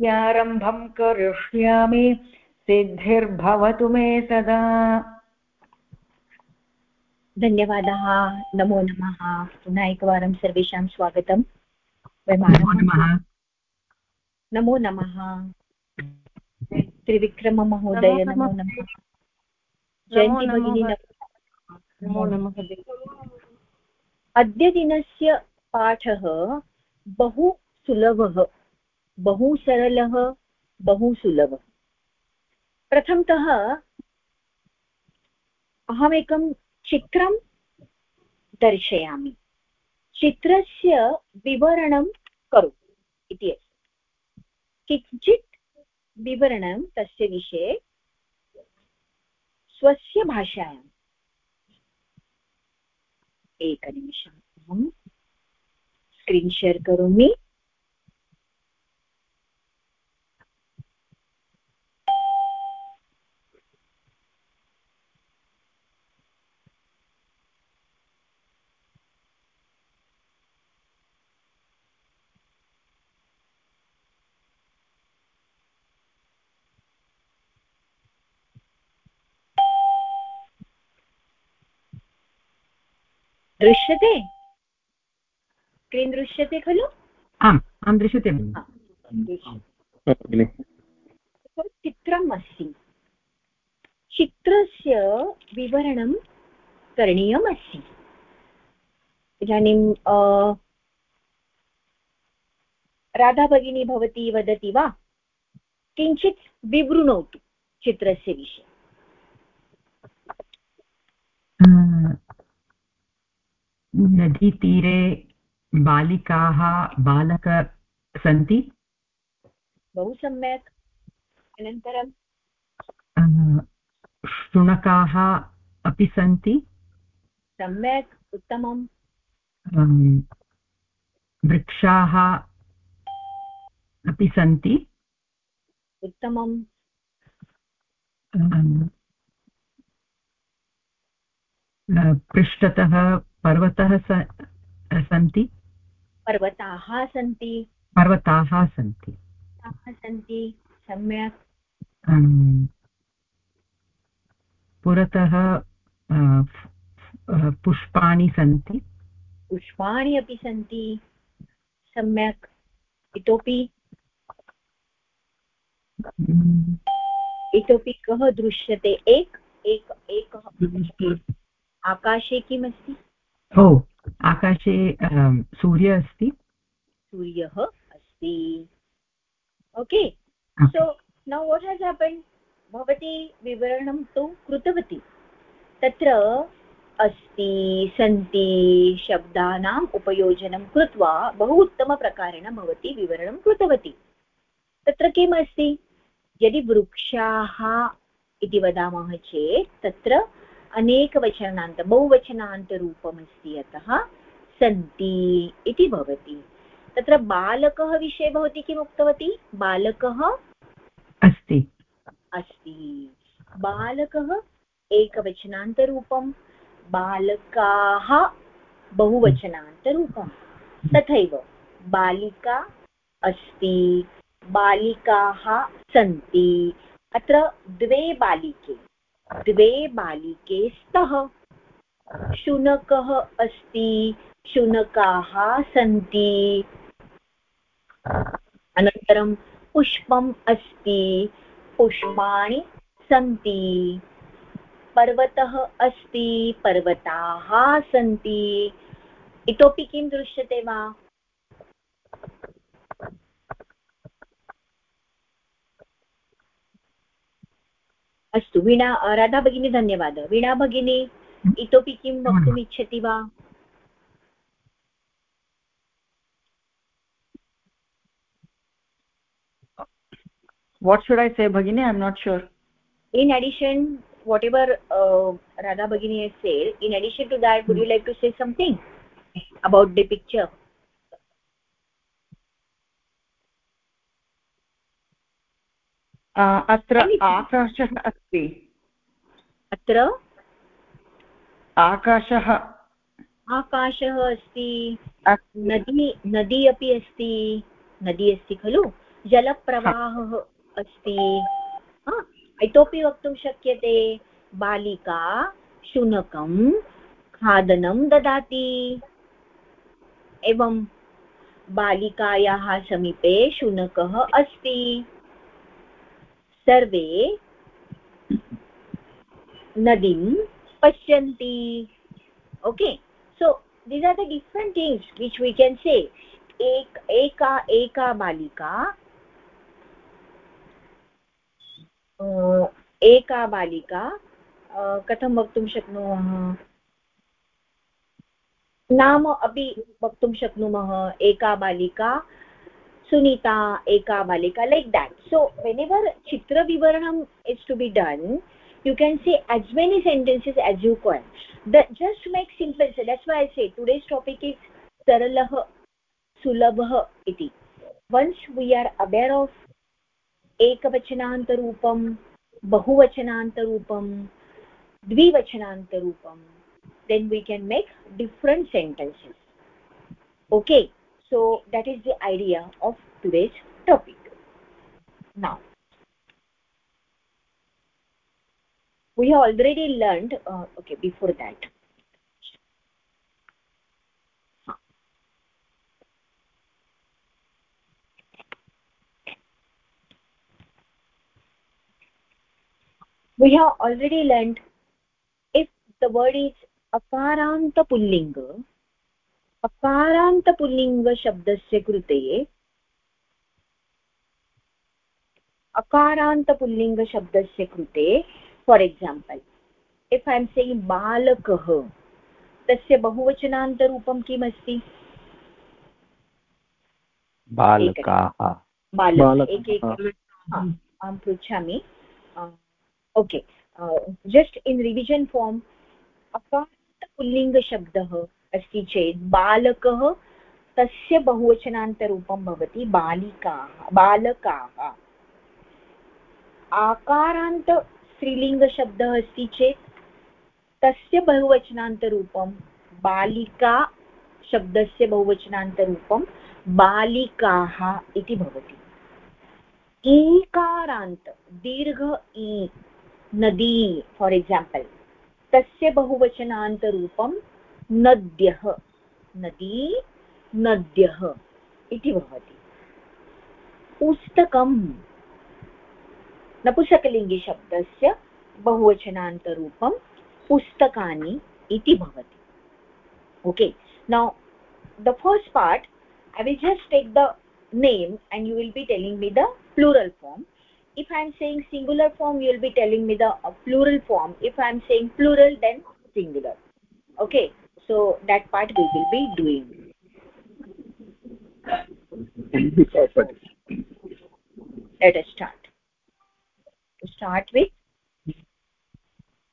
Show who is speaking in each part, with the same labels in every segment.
Speaker 1: यारम्भं करिष्यामि सिद्धिर्भवतु मे सदा।
Speaker 2: धन्यवादः नमो नमः। पुनः एकवारं सर्वेषां स्वागतम्। नमो नमः। त्रिविक्रममहोदय नमो नमः जयन्ति भगिनी नमो नमः अद्यदिनस्य पाठः बहु सुलभः बहु सरलः बहु सुलभः प्रथमतः, अहमेकं चित्रं दर्शयामि। चित्रस्य विवरणं करोतु इति अस्ति। किञ्चित् विवरणं तस्य विषये स्वस्य भाषायाम्। एकनिमिषम् अहं स्क्रीन् शेर् करोमि। दृश्यते? स्क्रीन् दृश्यते खलु
Speaker 3: आम् आं दृश्यते
Speaker 2: चित्रम् अस्ति। चित्रस्य विवरणं करणीयम् अस्ति। इदानीं राधा भगिनी भवती वदति वा? किञ्चित् विवृणोतु चित्रस्य विषये।
Speaker 3: नदीतीरे बालिकाः बालक सन्ति?
Speaker 2: बहु सम्यक्। अनन्तरं?
Speaker 3: शुनकाः अपि सन्ति?
Speaker 2: सम्यक् उत्तमम्।
Speaker 3: वृक्षाः अपि सन्ति?
Speaker 2: उत्तमम्।
Speaker 3: पृष्ठतः पर्वतः सन्ति?
Speaker 2: पर्वताः सन्ति।
Speaker 3: पर्वताः सन्ति।
Speaker 2: सन्ति सम्यक्।
Speaker 3: पुरतः पुष्पाणि सन्ति।
Speaker 2: पुष्पाणि अपि सन्ति सम्यक्। इतोपि इतोपि कः दृश्यते? एक एक एकः आकाशे किमस्ति?
Speaker 3: ओ आकाशे सूर्य अस्ति?
Speaker 2: सूर्यः अस्ति। Okay so now what has happen भवती विवरणं तु कृतवती। तत्र अस्ति सन्ति शब्दानाम् उपयोजनं कृत्वा बहु उत्तमप्रकारेण भवती विवरणं कृतवती। तत्र किम् अस्ति? यदि वृक्षाः इति वदामः चेत् तत्र अनेकवचनान्त बहुवचनान्तरूपमस्ति अतः सन्ति इति भवति। तत्र बालकः विषये भवती किम् उक्तवती? बालकः
Speaker 3: अस्ति।
Speaker 2: अस्ति। बालकः एकवचनान्तरूपं बालकाः बहुवचनान्तरूपं तथैव बालिका अस्ति बालिकाः सन्ति। अत्र द्वे बालिके। द्वे बालिके स्तः शुनकः अस्ति, शुनकाः सन्ति। अनन्तरं पुष्पम् अस्ति, पुष्पाणि सन्ति। पर्वतः अस्ति, पर्वताः सन्ति। इतोपि किं दृश्यते वा? अस्तु वीणा राधा भगिनी धन्यवाद. वीणा भगिनी इतोपि किं वक्तुम् इच्छति वा?
Speaker 1: वाट् शुड् ऐ से भगिनी? I am not sure
Speaker 2: in addition whatever Radha भगिनी said in addition to that would you like to say something about the picture
Speaker 1: अत्र आकाशः अस्ति।
Speaker 2: अत्र?
Speaker 1: आकाशः
Speaker 2: आकाशः अस्ति। नदी नदी अपि अस्ति। नदी अस्ति खलु? जलप्रवाहः अस्ति। इतोपि वक्तुं शक्यते। बालिका शुनकं खादनं ददाति। एवं बालिकायाः समीपे शुनकः अस्ति। सर्वे नदीं पश्यन्ति। Okay so these are the different things which we can say एक, एका एका बालिका एका बालिका कथं वक्तुं शक्नुमः? नाम अपि वक्तुं शक्नुमः। एका बालिका सुनीता एका बालिका like that so whenever chitra vivaranam is to be done you can say as many sentences as you can the just make simple so that's why i say today's topic is saralah sulabha iti once we are aware of एकवचनान्तरूपं बहुवचनान्तरूपं द्विवचनान्तरूपं then we can make different sentences okay so that is the idea of today's topic. Now we have already learned uh, okay before that. We have already learned if the word is akaranta pullinga shabdasya krute अकारान्तपुल्लिङ्गशब्दस्य कृते for example if I am saying बालकः तस्य बहुवचनान्तरूपं किम् अस्ति
Speaker 4: बालकाः
Speaker 2: अहं पृच्छामि। Okay just in revision form अकारान्तपुल्लिङ्गशब्दः अस्ति चेत् बालकः तस्य बहुवचनान्तरूपं भवति बालिकाः, बालकाः। आकारान्त स्त्रीलिङ्गशब्दः अस्ति चेत् तस्य बहुवचनान्तरूपं बालिका शब्दस्य बहुवचनान्तरूपं बालिकाः इति भवति। ईकारान्त, दीर्घ ई, नदी फार् एक्साम्पल् तस्य बहुवचनान्तरूपं नद्यः नदी नद्यः इति भवति पुस्तकं नपुसकलिङ्गिशब्दस्य बहुवचनान्तरूपं पुस्तकानि इति भवति okay now the first part i will just take the name and you will be telling me the plural form if i am saying singular form you will be telling me the uh, plural form if i am saying plural then singular okay so that part we will be doing let us start start with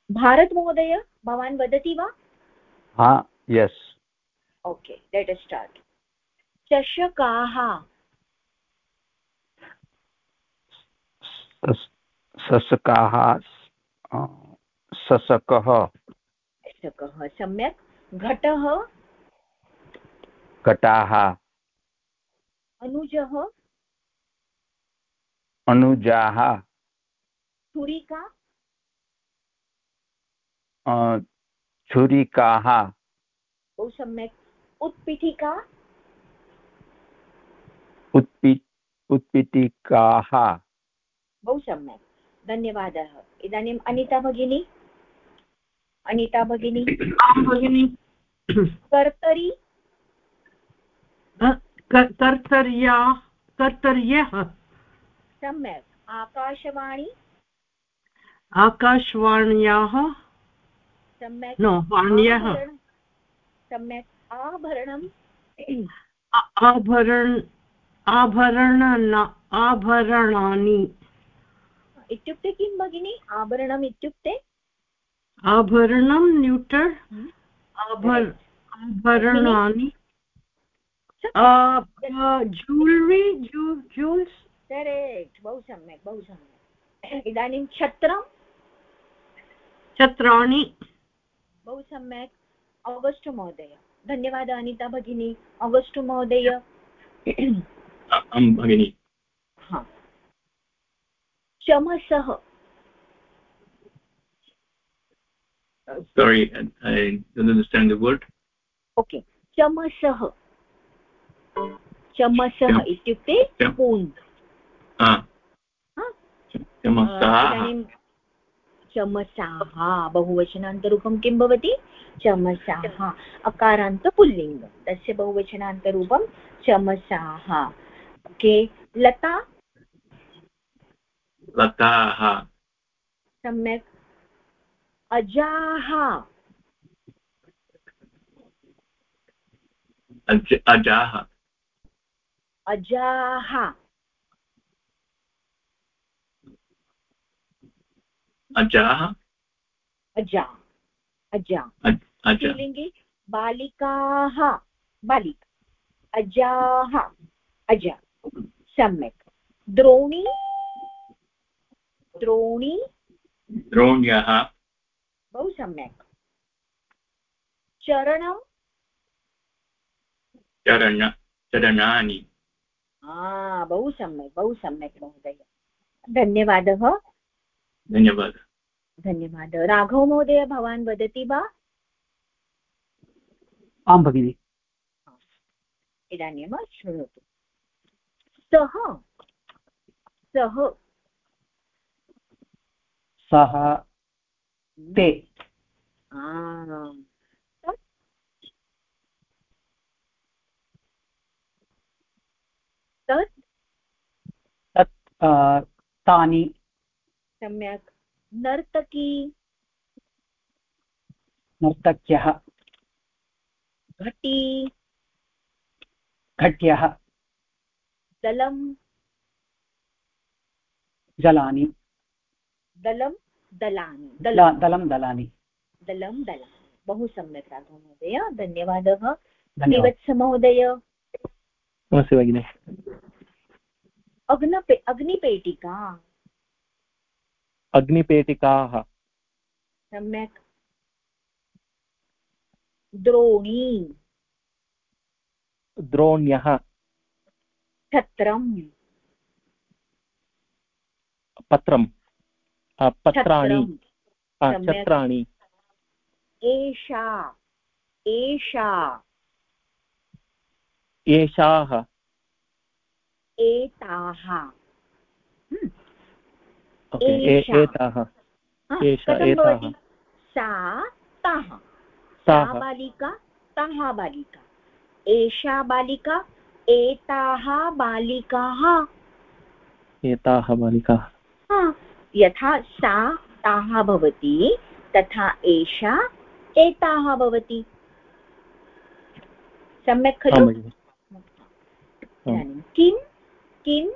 Speaker 2: Bharat महोदय भवान् वदति वा
Speaker 4: हा yes
Speaker 2: okay लेट् अस् start चषकाः
Speaker 4: ससकाः ससकः
Speaker 2: शकः सम्यक् घटः
Speaker 4: घटाः।
Speaker 2: अनुजः।
Speaker 4: अनुजाः।
Speaker 2: छुरिका।
Speaker 4: छुरिकाः।
Speaker 2: बहु सम्यक्। उत्पीठिका।
Speaker 4: उत्पि उत्पीठिकाः।
Speaker 2: बहु सम्यक्। धन्यवादः। इदानीम् अनिता भगिनी। अनिता भगिनी।
Speaker 5: आं भगिनि।
Speaker 2: कर्तरी।
Speaker 5: कर्तर्या कर्तर्यः।
Speaker 2: सम्यक्। आकाशवाणी।
Speaker 5: आकाशवाण्याः।
Speaker 2: सम्यक्।
Speaker 5: नो वाण्यः।
Speaker 2: सम्यक्। आभरणम्।
Speaker 5: आभरण आभरण आभरणानि।
Speaker 2: इत्युक्ते किं भगिनि? आभरणम् इत्युक्ते
Speaker 5: आभरणं न्यूटर्
Speaker 2: Hmm.
Speaker 5: आभर आभरणानि ज्यूलरी ज्यूल्स्
Speaker 2: करेक्ट् बहु सम्यक् बहु सम्यक्। इदानीं छत्रं।
Speaker 5: छत्राणि।
Speaker 2: बहु सम्यक्। आगस्ट् महोदय। धन्यवादः अनिता भगिनी। आगस्ट् महोदय।
Speaker 6: भगिनि।
Speaker 2: चमसः
Speaker 6: sorry i don't understand the word. चम-
Speaker 2: इत्युक्ते स्पून्?
Speaker 6: चमसाः
Speaker 2: चमसाः बहुवचनान्तरूपं किं भवति चमसाः अकारान्त पुल्लिङ्गं तस्य बहुवचनान्तरूपं चमसाः ओके लता
Speaker 6: लताः
Speaker 2: सम्यक् अजाः
Speaker 6: अज अजाः।
Speaker 2: अजाः
Speaker 6: अजाः
Speaker 2: अजा। स्त्रीलिङ्गे बालिकाः बालिका। अजाः अजा। सम्यक्। द्रोणी द्रोणी।
Speaker 6: द्रोण्यः।
Speaker 2: बहु सम्यक् चरणं
Speaker 6: चरण चरणानि।
Speaker 2: बहु सम्यक् बहु सम्यक् महोदय। धन्यवादः।
Speaker 6: धन्यवादः।
Speaker 2: धन्यवादः। राघव महोदय भवान् वदति वा?
Speaker 7: आं भगिनि।
Speaker 2: इदानीं शृणोतु सः सः।
Speaker 7: सः ते
Speaker 2: तत्
Speaker 7: तानि।
Speaker 2: सम्यक्। नर्तकी।
Speaker 7: नर्तक्यः।
Speaker 2: घटी।
Speaker 7: घट्यः।
Speaker 2: दलं
Speaker 7: जलानि।
Speaker 2: दलं दलानि। दलं।
Speaker 7: दलं दलानि।
Speaker 2: दलं दलानि। बहु सम्यक् राघव महोदय धन्यवादः।
Speaker 7: धन्यवादः।
Speaker 2: श्रीवत्स महोदय
Speaker 8: नमस्ते भगिनि।
Speaker 2: अग्नपे अग्निपेटिका।
Speaker 8: अग्निपेटिकाः।
Speaker 2: सम्यक्। द्रोणी।
Speaker 8: द्रोण्यः।
Speaker 2: छत्रं
Speaker 8: पत्रम्। पत्राणि। अ। छत्राणि।
Speaker 2: एषा। एषा।
Speaker 8: एषाः।
Speaker 2: एताः। हम्म।
Speaker 8: एताः। एषा, एताः।
Speaker 2: सा ताः। सा बालिका ताः बालिका। एषा बालिका एताः बालिकाः।
Speaker 8: एताः बालिकाः।
Speaker 2: हा, यथा सा ताः भवति तथा एषा एताः भवति। सम्यक् खलु? किं किं?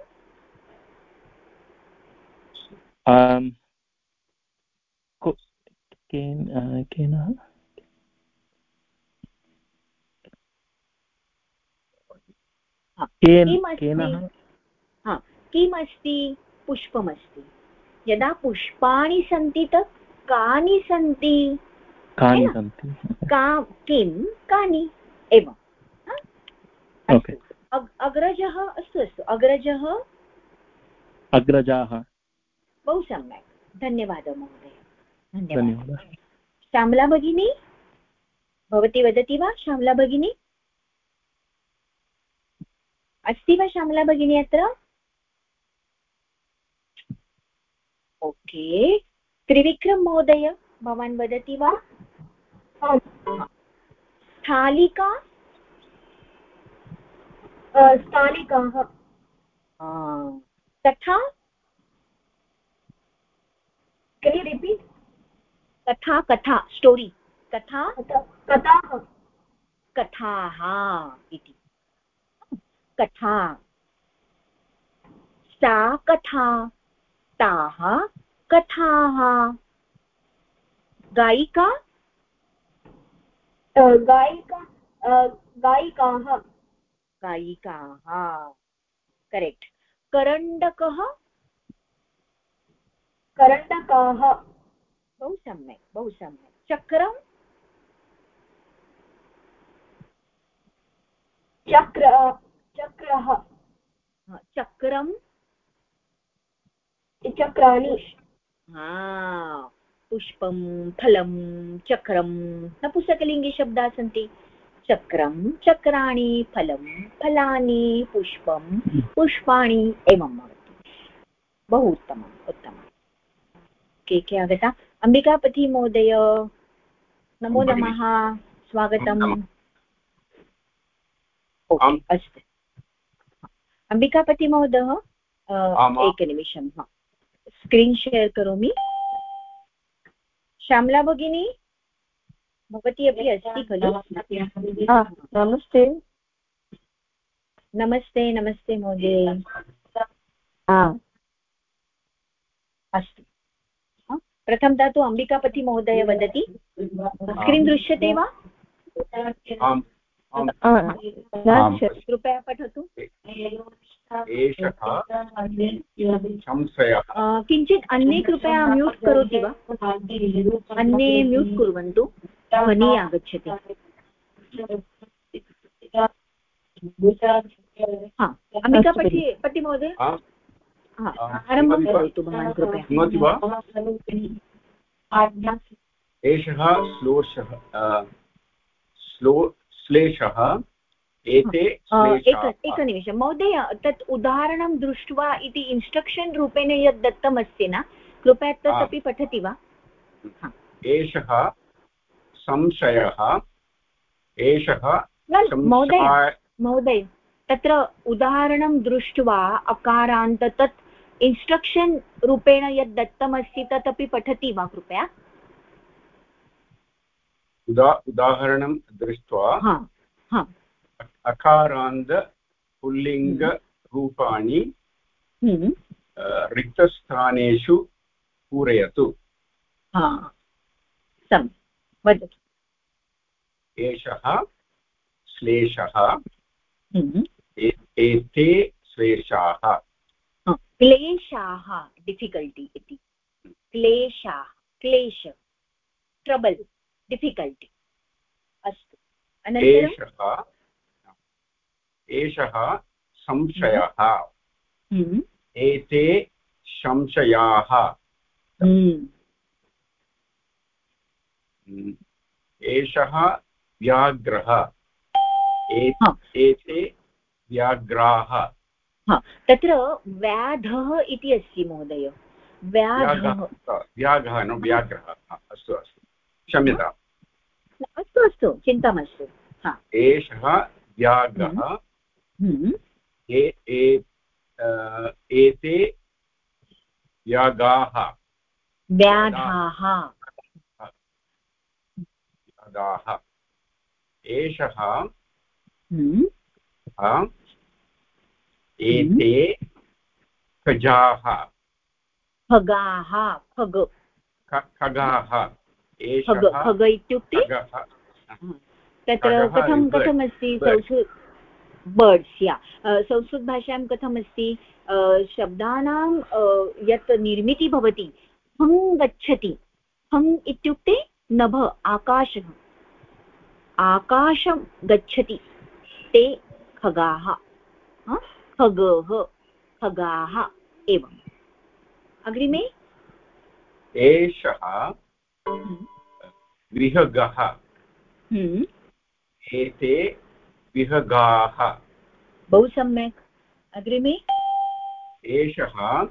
Speaker 8: केन
Speaker 2: किमस्ति? पुष्पमस्ति। यदा पुष्पाणि सन्ति तत् कानि सन्ति?
Speaker 8: कानि? सन्ति?
Speaker 2: का किं? कानि? एवं। अग्रजः अस्तु अस्तु। अग्रजः?
Speaker 8: अग्रजाः।
Speaker 2: बहु सम्यक्। धन्यवादः महोदय। धन्यवादः। श्यामला भगिनी? भवती वदति वा श्यामला भगिनी? अस्ति वा श्यामला भगिनी अत्र? ओके. त्रिविक्रम महोदय भवान् वदति वा? स्थालिका?
Speaker 9: स्थालिकाः.
Speaker 2: तथा?
Speaker 9: Can you repeat?
Speaker 2: कथा कथा स्टोरी कथा
Speaker 9: कथाः.
Speaker 2: कथाः इति. कथा. सा कथा. ताः कथाः? गायिका?
Speaker 9: गायिका गायिकाः।
Speaker 2: गायिकाः करेक्ट् करण्डकः?
Speaker 9: करण्डकाः।
Speaker 2: बहु सम्यक् बहु सम्यक्. चक्रं?
Speaker 9: चक्र चक्रः।
Speaker 2: चक्रं?
Speaker 9: चक्राणि।
Speaker 2: हा पुष्पं फलं चक्रं नपुंसकलिङ्गिशब्दाः सन्ति। चक्रं चक्राणि फलं फलानि पुष्पं पुष्पाणि एवं भवति। बहु उत्तमम् उत्तमम्। के के आगता? अम्बिकापति महोदय। नमो नमः स्वागतम्। ओके अस्तु। अम्बिकापति महोदय एकनिमिषं हा। स्क्रीन् शेर् करोमि श्यामला भगिनी भवती अपि अस्ति खलु?
Speaker 1: नमस्ते.
Speaker 2: नमस्ते. नमस्ते महोदय अस्तु हा, प्रथमतः तु अम्बिकापति महोदय वदति. स्क्रीन् दृश्यते वा। कृपया पठतु। किञ्चित् अन्ये कृपया म्यूट् करोति वा? अन्ये म्यूट् कुर्वन्तु। ध्वनिः आगच्छति। हा अम्बिकापति पति महोदय हा आरम्भं करोतु भवान् कृपया।
Speaker 10: एषः श्लोषः श्लो श्लेषः। एते
Speaker 2: एकनिमिषं महोदय तत् उदाहरणं दृष्ट्वा इति इन्स्ट्रक्षन् रूपेण यत् दत्तमस्ति न? कृपया। अपि पठति वा?
Speaker 10: एषः संशयः। एषः
Speaker 2: महोदय महोदय तत्र उदाहरणं दृष्ट्वा अकारान्त तत् इन्स्ट्रक्षन् रूपेण यत् दत्तमस्ति तत् अपि पठति वा कृपया?
Speaker 10: उदा उदाहरणं दृष्ट्वा अकारान्त पुल्लिङ्गरूपाणि
Speaker 2: हम्म,
Speaker 10: रिक्तस्थानेषु पूरयतु।
Speaker 2: वदतु।
Speaker 10: एषः श्लेषः।
Speaker 2: हम्म,
Speaker 10: एते श्लेषाः।
Speaker 2: क्लेशाः डिफिकल्टि इति। क्लेशाः क्लेश ट्रबल् डिफिकल्टि अस्तु। अनन्तरं
Speaker 10: एषः एषः संशयः।
Speaker 2: हम्म,
Speaker 10: एते संशयाः।
Speaker 2: हम्म,
Speaker 10: Mm. एषः व्याघ्रः। एते व्याघ्राः।
Speaker 2: तत्र व्याधः इति अस्ति महोदय।
Speaker 10: व्याघः। व्याघः न व्याघ्रः। अस्तु अस्तु। क्षम्यताम्।
Speaker 2: अस्तु अस्तु चिन्ता मास्तु हा।
Speaker 10: एषः व्याघः
Speaker 2: हम्म,
Speaker 10: ए- ए- अ, एते व्यागाः
Speaker 2: व्याधाः
Speaker 10: व्यागाः एषः
Speaker 2: हम्म,
Speaker 10: एते खजाः।
Speaker 2: खगाः खग।
Speaker 10: खगाः
Speaker 2: इत्युक्ते?
Speaker 10: खगः
Speaker 2: तत्र कथं कथमस्ति? संस्कृत बर्ड्स् या। संस्कृतभाषायां कथमस्ति? शब्दानां यत् निर्मितिः भवति हङ् गच्छति। हङ् इत्युक्ते नभ आकाशः। आकाशं गच्छति। ते खगाः। खगः खगाः एवम्। अग्रिमे?
Speaker 10: एषः विहगः।
Speaker 2: हम्म,
Speaker 10: एते विहगाः।
Speaker 2: बहु सम्यक्। अग्रिमे।
Speaker 10: एषः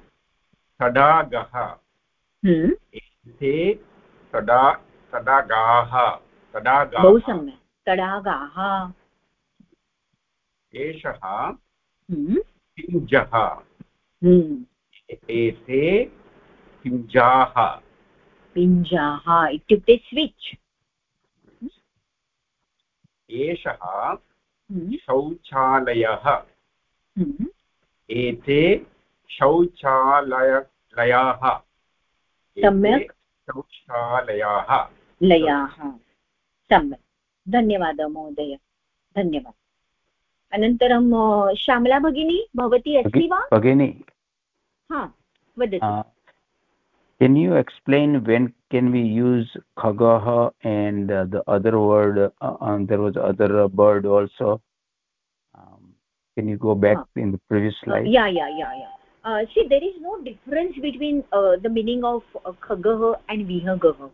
Speaker 10: तडागः।
Speaker 2: हम्म,
Speaker 10: एते तडा तडागाः तडागाः।
Speaker 2: बहु सम्यक्। तडागाः।
Speaker 10: एषः
Speaker 2: हम्म, हम्म,
Speaker 10: एते पिञ्जाः
Speaker 2: पिञ्जाः इत्युक्ते स्विच्।
Speaker 10: एषः
Speaker 2: हम्म,
Speaker 10: शौचालयः।
Speaker 2: हम्म,
Speaker 10: एते शौचालय लयाः
Speaker 2: सम्यक्।
Speaker 10: शौचालयाः।
Speaker 2: लयाः। सम्यक्। धन्यवादः महोदय। धन्यवादः। अनन्तरं श्यामला भगिनी भवती अस्ति वा?
Speaker 4: भगिनी।
Speaker 2: हा वदतु।
Speaker 4: Can you explain when can we use kagaha and uh, the other word, uh, um, there was other bird also. Um, can you go back
Speaker 2: uh,
Speaker 4: in the previous slide?
Speaker 2: Yeah. yeah, yeah. see, there is no difference between uh, the meaning of uh, khagah and vihagaha.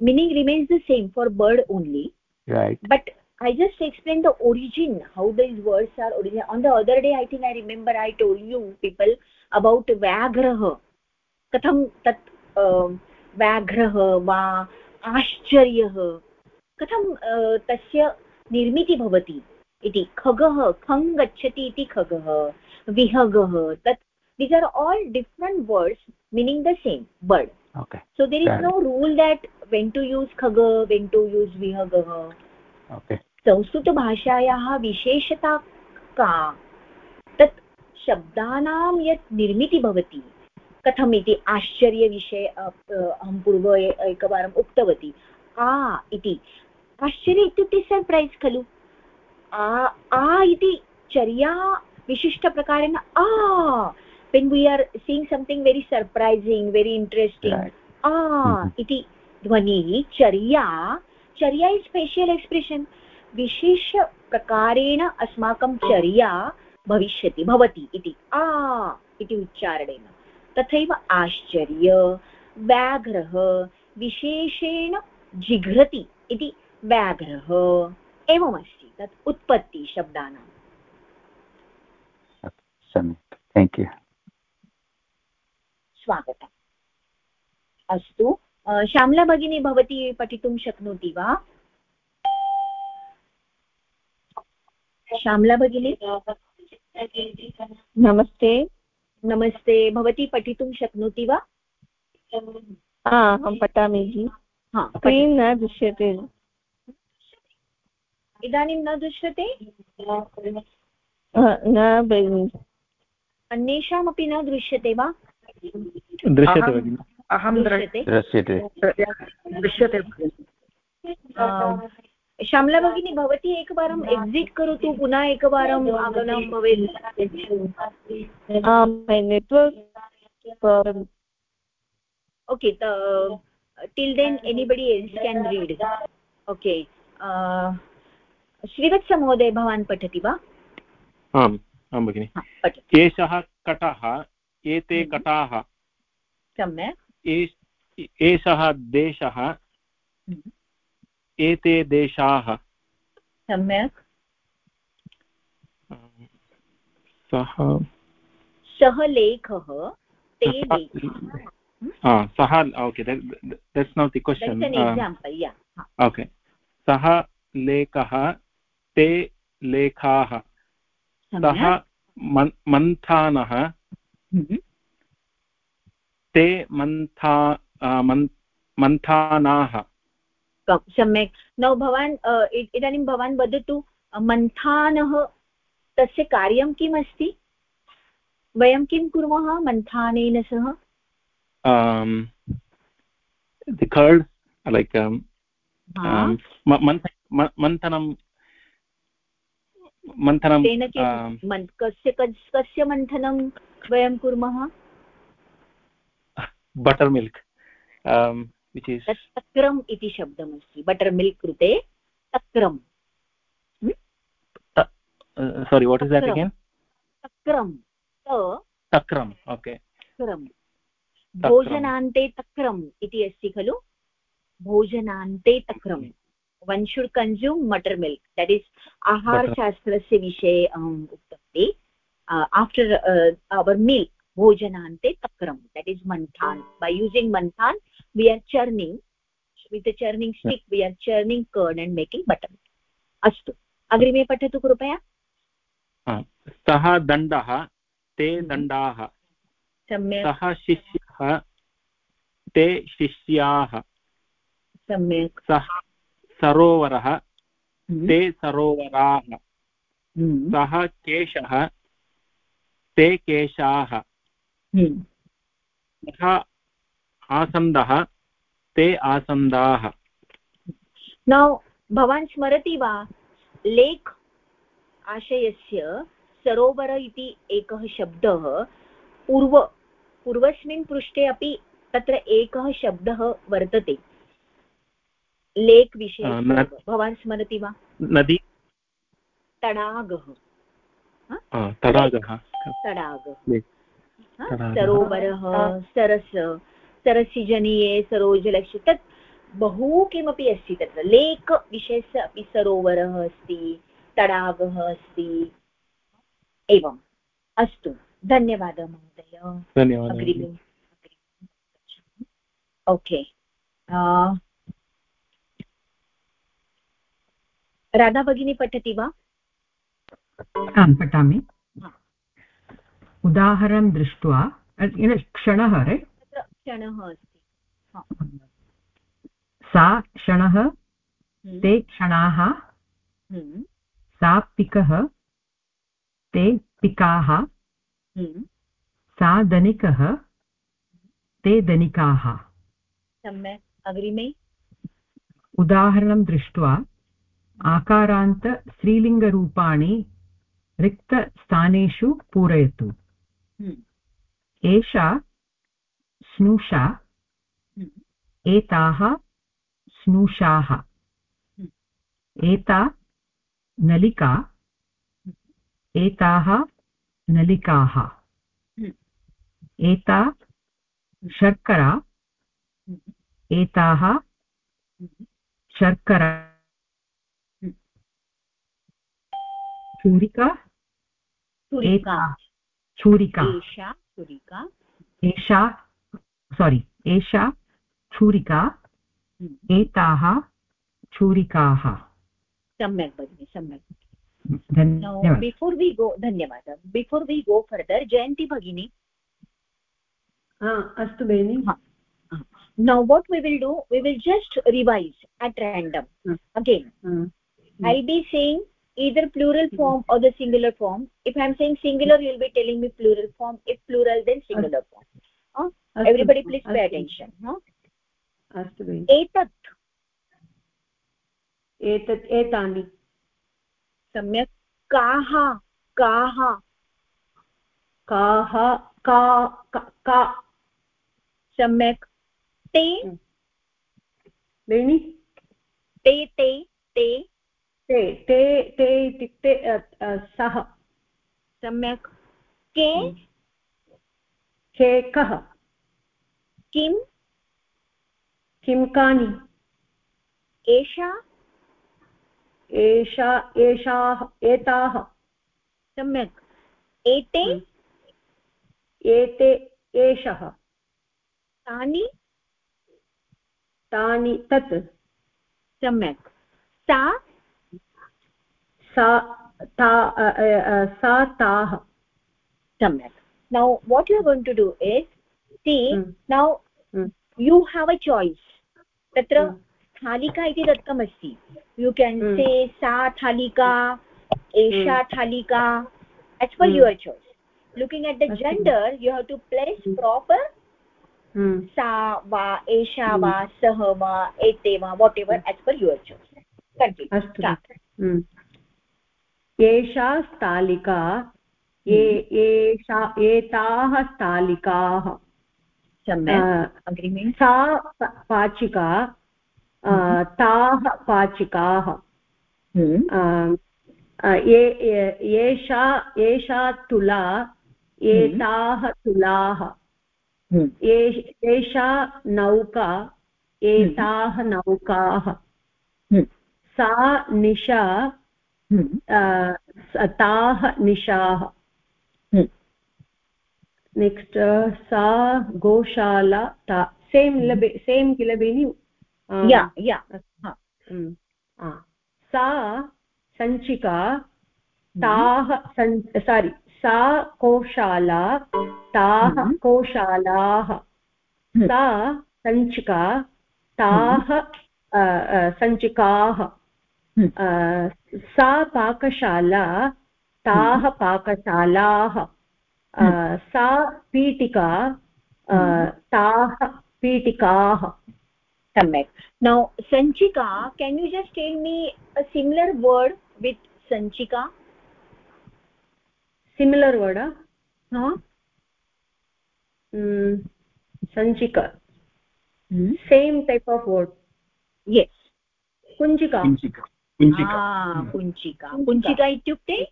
Speaker 2: Meaning remains the same for bird only.
Speaker 4: Right.
Speaker 2: But I just explained the origin, how these words are origin. On the other day, I think I remember I told you people about vagraha, कथं तत् व्याघ्रः वा आश्चर्यः? कथं तस्य निर्मितिः भवति? इति खगः खङ् गच्छति इति खगः विहगः तत् these are all different words meaning the same
Speaker 4: word
Speaker 2: so there is no rule that when to use Khag when to use
Speaker 4: विहगः
Speaker 2: संस्कृतभाषायाः विशेषता का? तत् शब्दानां यत् निर्मितिः भवति कथम् इति आश्चर्यविषये अहं पूर्व एकवारम् उक्तवती। आ इति। आश्चर्य इत्युक्ते सर्प्रैस् खलु? आ आ इति चर्या विशिष्टप्रकारेण आ! We are seeing something very surprising very interesting
Speaker 4: right.
Speaker 2: आ इति ध्वनिः चर्या चर्या इस् स्पेशियल् एक्स्प्रेशन् विशेषप्रकारेण अस्माकं चर्या भविष्यति भवति इति। आ इति उच्चारणेन। तथैव आश्चर्य व्याघ्रः विशेषेण जिघ्रति इति व्याघ्रः एवमस्ति तत् उत्पत्ति शब्दानां
Speaker 4: सम्यक्। थेङ्क् यू
Speaker 2: स्वागतम्। अस्तु श्यामला भगिनी भवती पठितुं शक्नोति वा? श्यामला भगिनी?
Speaker 11: नमस्ते।
Speaker 2: नमस्ते भवती पठितुं शक्नोति वा?
Speaker 11: हा अहं पठामि जि। स्क्रीन् न दृश्यते।
Speaker 2: इदानीं न दृश्यते?
Speaker 11: न भगिनि।
Speaker 2: अन्येषामपि न दृश्यते वा?
Speaker 8: दृश्यते
Speaker 1: अहं
Speaker 2: दृश्यते।
Speaker 4: दृश्यते।
Speaker 1: दृश्यते।
Speaker 2: श्यामला भगिनी भवती एकवारम् एक्सिट् करोतु पुनः एकवारम् आगमनं भवेत्।
Speaker 11: Network
Speaker 2: okay till then anybody else can read okay Shrivatsa महोदय भवान् पठति वा
Speaker 8: आम् आं भगिनि। एषः कटः एते कटाः?
Speaker 2: सम्यक्।
Speaker 8: एषः देशः एते देशाः।
Speaker 2: सम्यक्।
Speaker 8: सः
Speaker 2: सः लेखः ते
Speaker 8: सः okay that's now the question okay सः लेखः ते लेखाः। सः मन्थानः। ते मन्था मन्थानाः।
Speaker 2: सम्यक्। नौ भवान् इदानीं भवान् वदतु मन्थानः तस्य कार्यं किम् अस्ति? वयं किं कुर्मः मन्थानेन सह?
Speaker 8: कर्ड् लैक् मन्थनं मन्थनं
Speaker 2: तेन किं कस्य कस्य मन्थनं वयं कुर्मः?
Speaker 8: Butter milk.
Speaker 2: तक्रम् इति शब्दमस्ति। बटर् मिल्क् कृते तक्रम्
Speaker 8: सोरि वाट् इस् दिन् तक्रं
Speaker 2: तक्रम् ओके भोजनान्ते तक्रम् इति अस्ति खलु? भोजनान्ते तक्रम् one should consume butter milk that is आहारशास्त्रस्य विषये अहम् उक्तवती। आफ्टर् अवर् मिल्क् भोजनान्ते तक्रम् देट् इस् मन्थान् बै यूसिङ्ग् मन्थान् we are churning with the churning stick we are churning curd and making butter अस्तु अग्रिमे पठतु कृपया
Speaker 8: सः दण्डः ते दण्डाः सः शिष्यः ते शिष्याः
Speaker 2: सम्यक्
Speaker 8: सः सरोवरः ते सरोवराः सः केशः ते केशाः सः आसन्दः ते आसन्दाः।
Speaker 2: नौ भवान् स्मरति वा? लेक् आशयस्य सरोवर इति एकः शब्दः पूर्व पूर्वस्मिन् पृष्ठे अपि तत्र एकः शब्दः वर्तते। लेक् विषये भवान् स्मरति वा?
Speaker 8: नदी
Speaker 2: तडागः।
Speaker 8: तडागः।
Speaker 2: तडागः।
Speaker 8: तडागः।
Speaker 2: सरोवरः सरस। सरसिजनीये सरोजलक्ष्य तत् बहु किमपि अस्ति तत्र। लेक् विषयस्य अपि सरोवरः अस्ति तडागः अस्ति। एवम्। अस्तु। धन्यवादः महोदय।
Speaker 8: धन्यवादः।
Speaker 2: ओके। राधा भगिनी पठति वा?
Speaker 3: आं पठामि। उदाहरणं दृष्ट्वा क्षणः
Speaker 2: तत्र क्षणः अस्ति।
Speaker 3: सा क्षणः
Speaker 2: हम्म,
Speaker 3: ते क्षणाः
Speaker 2: हम्म,
Speaker 3: सा पिकः ते पिकाः
Speaker 2: हम्म,
Speaker 3: सा धनिकः ते धनिकाः।
Speaker 2: सम्यक्। अग्रिमे।
Speaker 3: उदाहरणं दृष्ट्वा आकारान्त स्त्रीलिङ्गरूपाणि रिक्तस्थानेषु पूरयतु। एषा स्नुषा।
Speaker 2: हम्म,
Speaker 3: एताः स्नुषाः। एता नलिका। एताः नलिकाः। एता शर्करा। एताः शर्करा। छुरिका
Speaker 2: छुरिका
Speaker 3: छुरिका
Speaker 2: एषा
Speaker 3: सोरि एषा छुरिका एताः छुरिकाः
Speaker 2: सम्यक् भगिनि सम्यक् before we go, धन्यवादः Before we go further, Jayanti Bhagini,
Speaker 5: अस्तु बेनि
Speaker 2: now what we will do, we will just revise at random. Again, I'll be saying either plural form or the singular form. If I'm saying singular, you'll be telling me plural form. If plural, then singular form. Attention. Huh?
Speaker 5: अस्तु बेनि
Speaker 2: एतत्।
Speaker 5: एतत् एतानि।
Speaker 2: सम्यक्। काः काः?
Speaker 5: काः का का-
Speaker 2: सम्यक्। ते?
Speaker 5: बेनि
Speaker 2: ते ते ते।
Speaker 5: ते ते ते इत्युक्ते सः।
Speaker 2: सम्यक्। के?
Speaker 5: के कः
Speaker 2: किं
Speaker 5: कानि?
Speaker 2: एषा?
Speaker 5: एषा एषाः एताः।
Speaker 2: सम्यक्। एते?
Speaker 5: एते एषः।
Speaker 2: तानि?
Speaker 5: तानि तत्।
Speaker 2: सम्यक्। सा?
Speaker 5: सा ता सा ताः।
Speaker 2: सम्यक्। now what you are going to do is see
Speaker 5: Hmm.
Speaker 2: now
Speaker 5: Hmm.
Speaker 2: you have a choice तत्र
Speaker 5: Hmm.
Speaker 2: स्थालिका इति दत्तमस्ति यु केन्
Speaker 5: Hmm.
Speaker 2: से सा स्थालिका एषा स्थालिका as per
Speaker 5: Hmm.
Speaker 2: your choice looking at the
Speaker 5: अस्तु.
Speaker 2: gender you have to place proper
Speaker 5: Hmm.
Speaker 2: सा वा एषा वा सः वा एते वा whatever as per your choice continue
Speaker 5: अस्तु हम्म। एषा स्थालिका ए- एषा एताः स्थालिकाः।
Speaker 2: सम्यक्। अग्रिमे।
Speaker 5: सा पाचिका ताः पाचिकाः। एषा एषा तुला एताः तुलाः। एषा नौका एताः नौकाः। सा निशा ताः निशाः। नेक्स्ट् सा गोशाला ता सेम् लबे सेम् किल बेनि
Speaker 2: या या
Speaker 5: सा सञ्चिका ताः सारि सा कोशाला ताः कोशालाः सा सञ्चिका ताः सञ्चिकाः सा पाकशाला ताः पाकशालाः सा पीठिका अ, ताः पीठिकाः
Speaker 2: सम्यक्। नौ सञ्चिका can you just tell me a similar word with सञ्चिका
Speaker 5: सिमिलर् वर्ड
Speaker 2: हा
Speaker 5: सञ्चिका same type of word
Speaker 2: yes
Speaker 5: कुञ्चिका
Speaker 6: कुञ्चिका कुञ्चिका
Speaker 2: कुञ्चिका इत्युक्ते?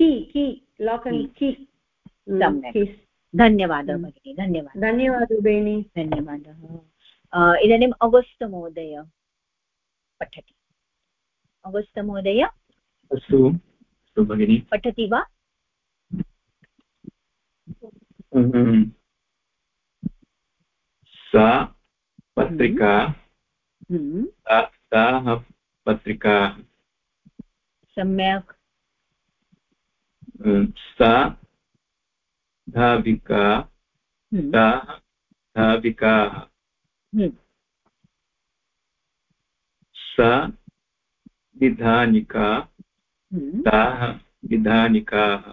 Speaker 5: की की लाक् अण्ड् की।
Speaker 2: सम्यक्। धन्यवादः भगिनि धन्यवादः
Speaker 5: धन्यवादः बेनि
Speaker 2: धन्यवादः इदानीम् अगस्तमहोदय पठति अगस्तमहोदय
Speaker 6: अस्तु अस्तु भगिनि
Speaker 2: पठति वा
Speaker 6: सा पत्रिका
Speaker 2: हम्म।
Speaker 6: ताः पत्रिकाः
Speaker 2: सम्यक्
Speaker 6: सा धाविका
Speaker 2: हम्म।
Speaker 6: ताः धाविकाः
Speaker 2: हम्म।
Speaker 6: सा विधानिका ताः विधानिकाः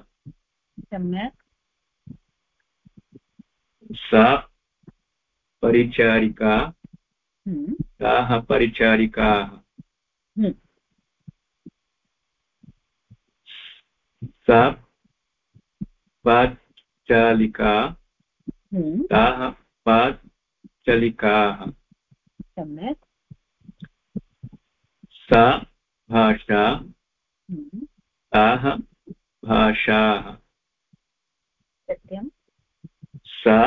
Speaker 2: सम्यक्
Speaker 6: सा परिचारिका
Speaker 2: हम्म।
Speaker 6: ताः परिचारिकाः
Speaker 2: हम्म।
Speaker 6: सा पाच्चालिका
Speaker 2: हम्म।
Speaker 6: ताः पाच्चलिकाः
Speaker 2: सम्यक्।
Speaker 6: सा भाषा।
Speaker 2: हम्म।
Speaker 6: ताः भाषाः।
Speaker 2: सत्यं
Speaker 6: सा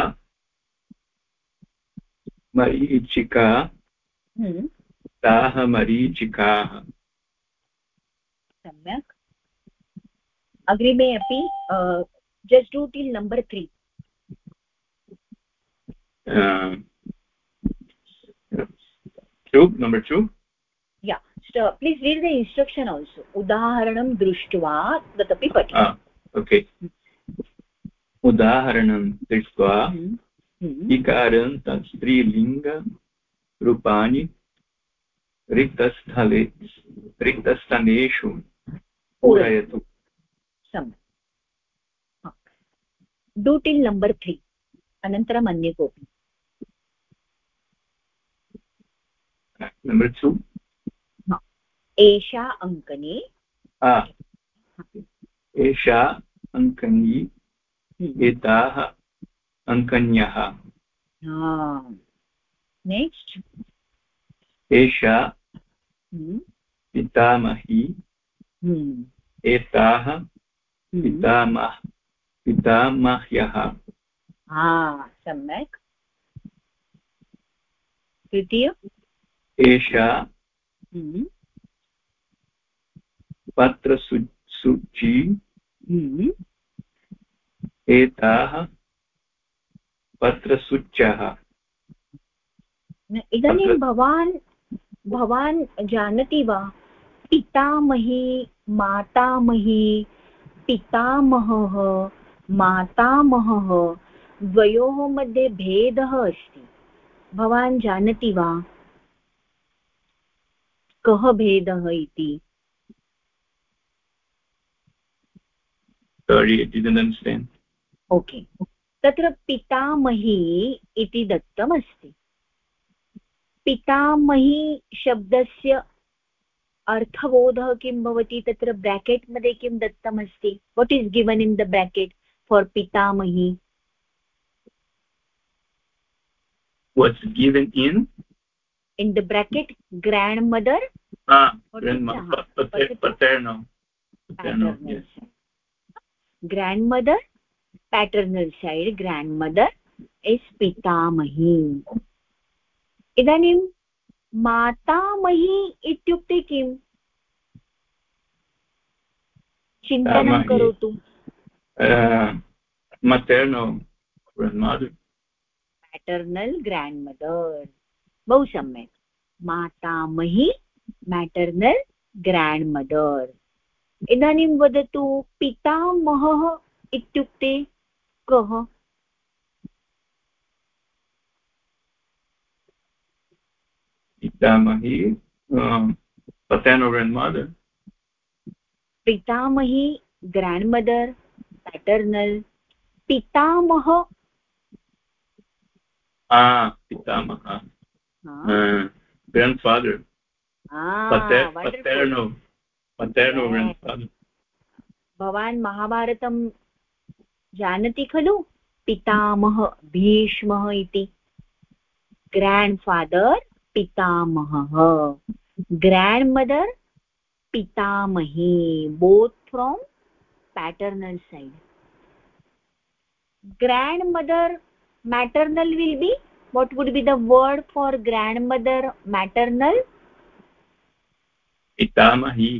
Speaker 6: मरीचिका।
Speaker 2: हम्म।
Speaker 6: ताः मरीचिकाः।
Speaker 2: सम्यक्। अग्रिमे अपि just do till number three
Speaker 6: two number two?
Speaker 2: Yeah please read the instruction also उदाहरणं दृष्ट्वा तदपि पठि
Speaker 6: ओके उदाहरणं दृष्ट्वा
Speaker 2: हम्म।
Speaker 6: इकारं तत् स्त्रीलिङ्गरूपाणि रिक्तस्थले रिक्तस्थानेषु पूरयतु
Speaker 2: सम्यक् डू टिल् नम्बर् त्री अनन्तरम् अन्य कोऽपि। एषा अङ्कनी।
Speaker 6: एषा अङ्कनी
Speaker 2: हम्म।
Speaker 6: एताः अङ्कन्यः।
Speaker 2: नेक्स्ट्
Speaker 6: एषा
Speaker 2: हम्म।
Speaker 6: पितामही
Speaker 2: हम्म।
Speaker 6: एताः पितामह। पितामह्यः।
Speaker 2: सम्यक्। तृतीय
Speaker 6: एषा
Speaker 2: हम्म।
Speaker 6: पत्रसूची
Speaker 2: हम्म।
Speaker 6: एताः पत्रसूच्यः
Speaker 2: इदानीं भवान् भवान् जानाति वा? पितामही मातामही पितामहः मातामहः द्वयोः मध्ये भेदः अस्ति। भवान् जानाति वा? कः भेदः इति? ओके तत्र पितामही इति दत्तमस्ति। पितामही शब्दस्य अर्थबोधः किं भवति? तत्र ब्राकेट् मध्ये किं दत्तमस्ति? What is given in the bracket for पितामही
Speaker 6: what's given in
Speaker 2: in the bracket grandmother
Speaker 6: ah grandmother paternal
Speaker 2: paternal yes. grandmother paternal side grandmother is pitamahi इदानीं मातामही इत्युक्ते किम् चिन्तनं करोतु
Speaker 6: maternal grandmother.
Speaker 2: Maternal grandmother बहु सम्यक् मातामही मेटर्नल् ग्राण्ड् मदर् इदानीं वदतु पितामहः इत्युक्ते कः?
Speaker 6: पितामही paternal grandmother.
Speaker 2: पितामही ग्राण्ड्मदर् पेटर्नल् पितामह।
Speaker 6: pitamah uh, grandfather Pater paternal paternal grandfather
Speaker 2: भवान् महाभारतं जानाति खलु? पितामह भीष्मः इति। ग्राण्ड्फादर् पितामहः। ग्राण्ड्मदर् पितामही। Both from paternal side grandmother maternal will be what would be the word for grandmother maternal?
Speaker 6: पितामही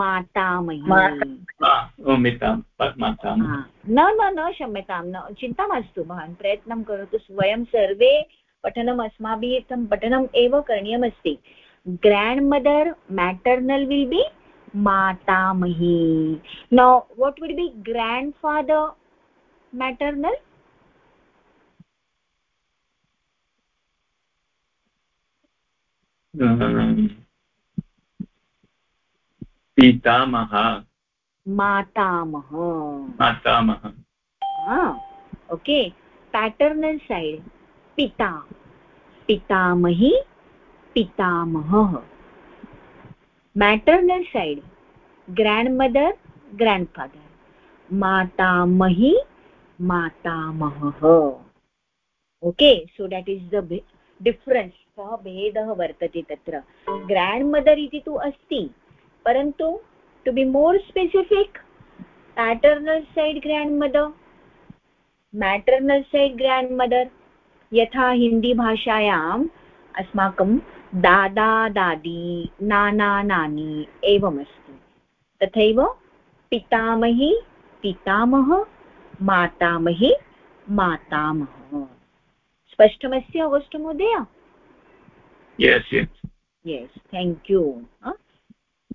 Speaker 2: मातामही न न न क्षम्यतां न चिन्ता मास्तु भवान् प्रयत्नं करोतु वयं सर्वे पठनम् अस्माभिः पठनम् एव करणीयमस्ति grandmother maternal will be now what will be grandfather maternal
Speaker 6: पितामह
Speaker 2: मातामह
Speaker 6: मातामह
Speaker 2: ओके पैटर्नल साइड पिता पितामही पितामहः मैटर्नल् सैड् ग्राण्ड्मदर् ग्राण्ड्फादर् मातामही मातामहः okay so that is the difference सः भेदः वर्तते तत्र। ग्राण्ड्मदर् इति तु अस्ति, परन्तु to be more specific paternal side grandmother maternal side grandmother यथा हिन्दीभाषायाम् अस्माकं दादा दादी नाना नानी एवमस्ति। तथैव पितामही पितामह मातामही मातामह। स्पष्टमस्ति अगस्ट् महोदय?
Speaker 6: Yes yes
Speaker 2: yes thank you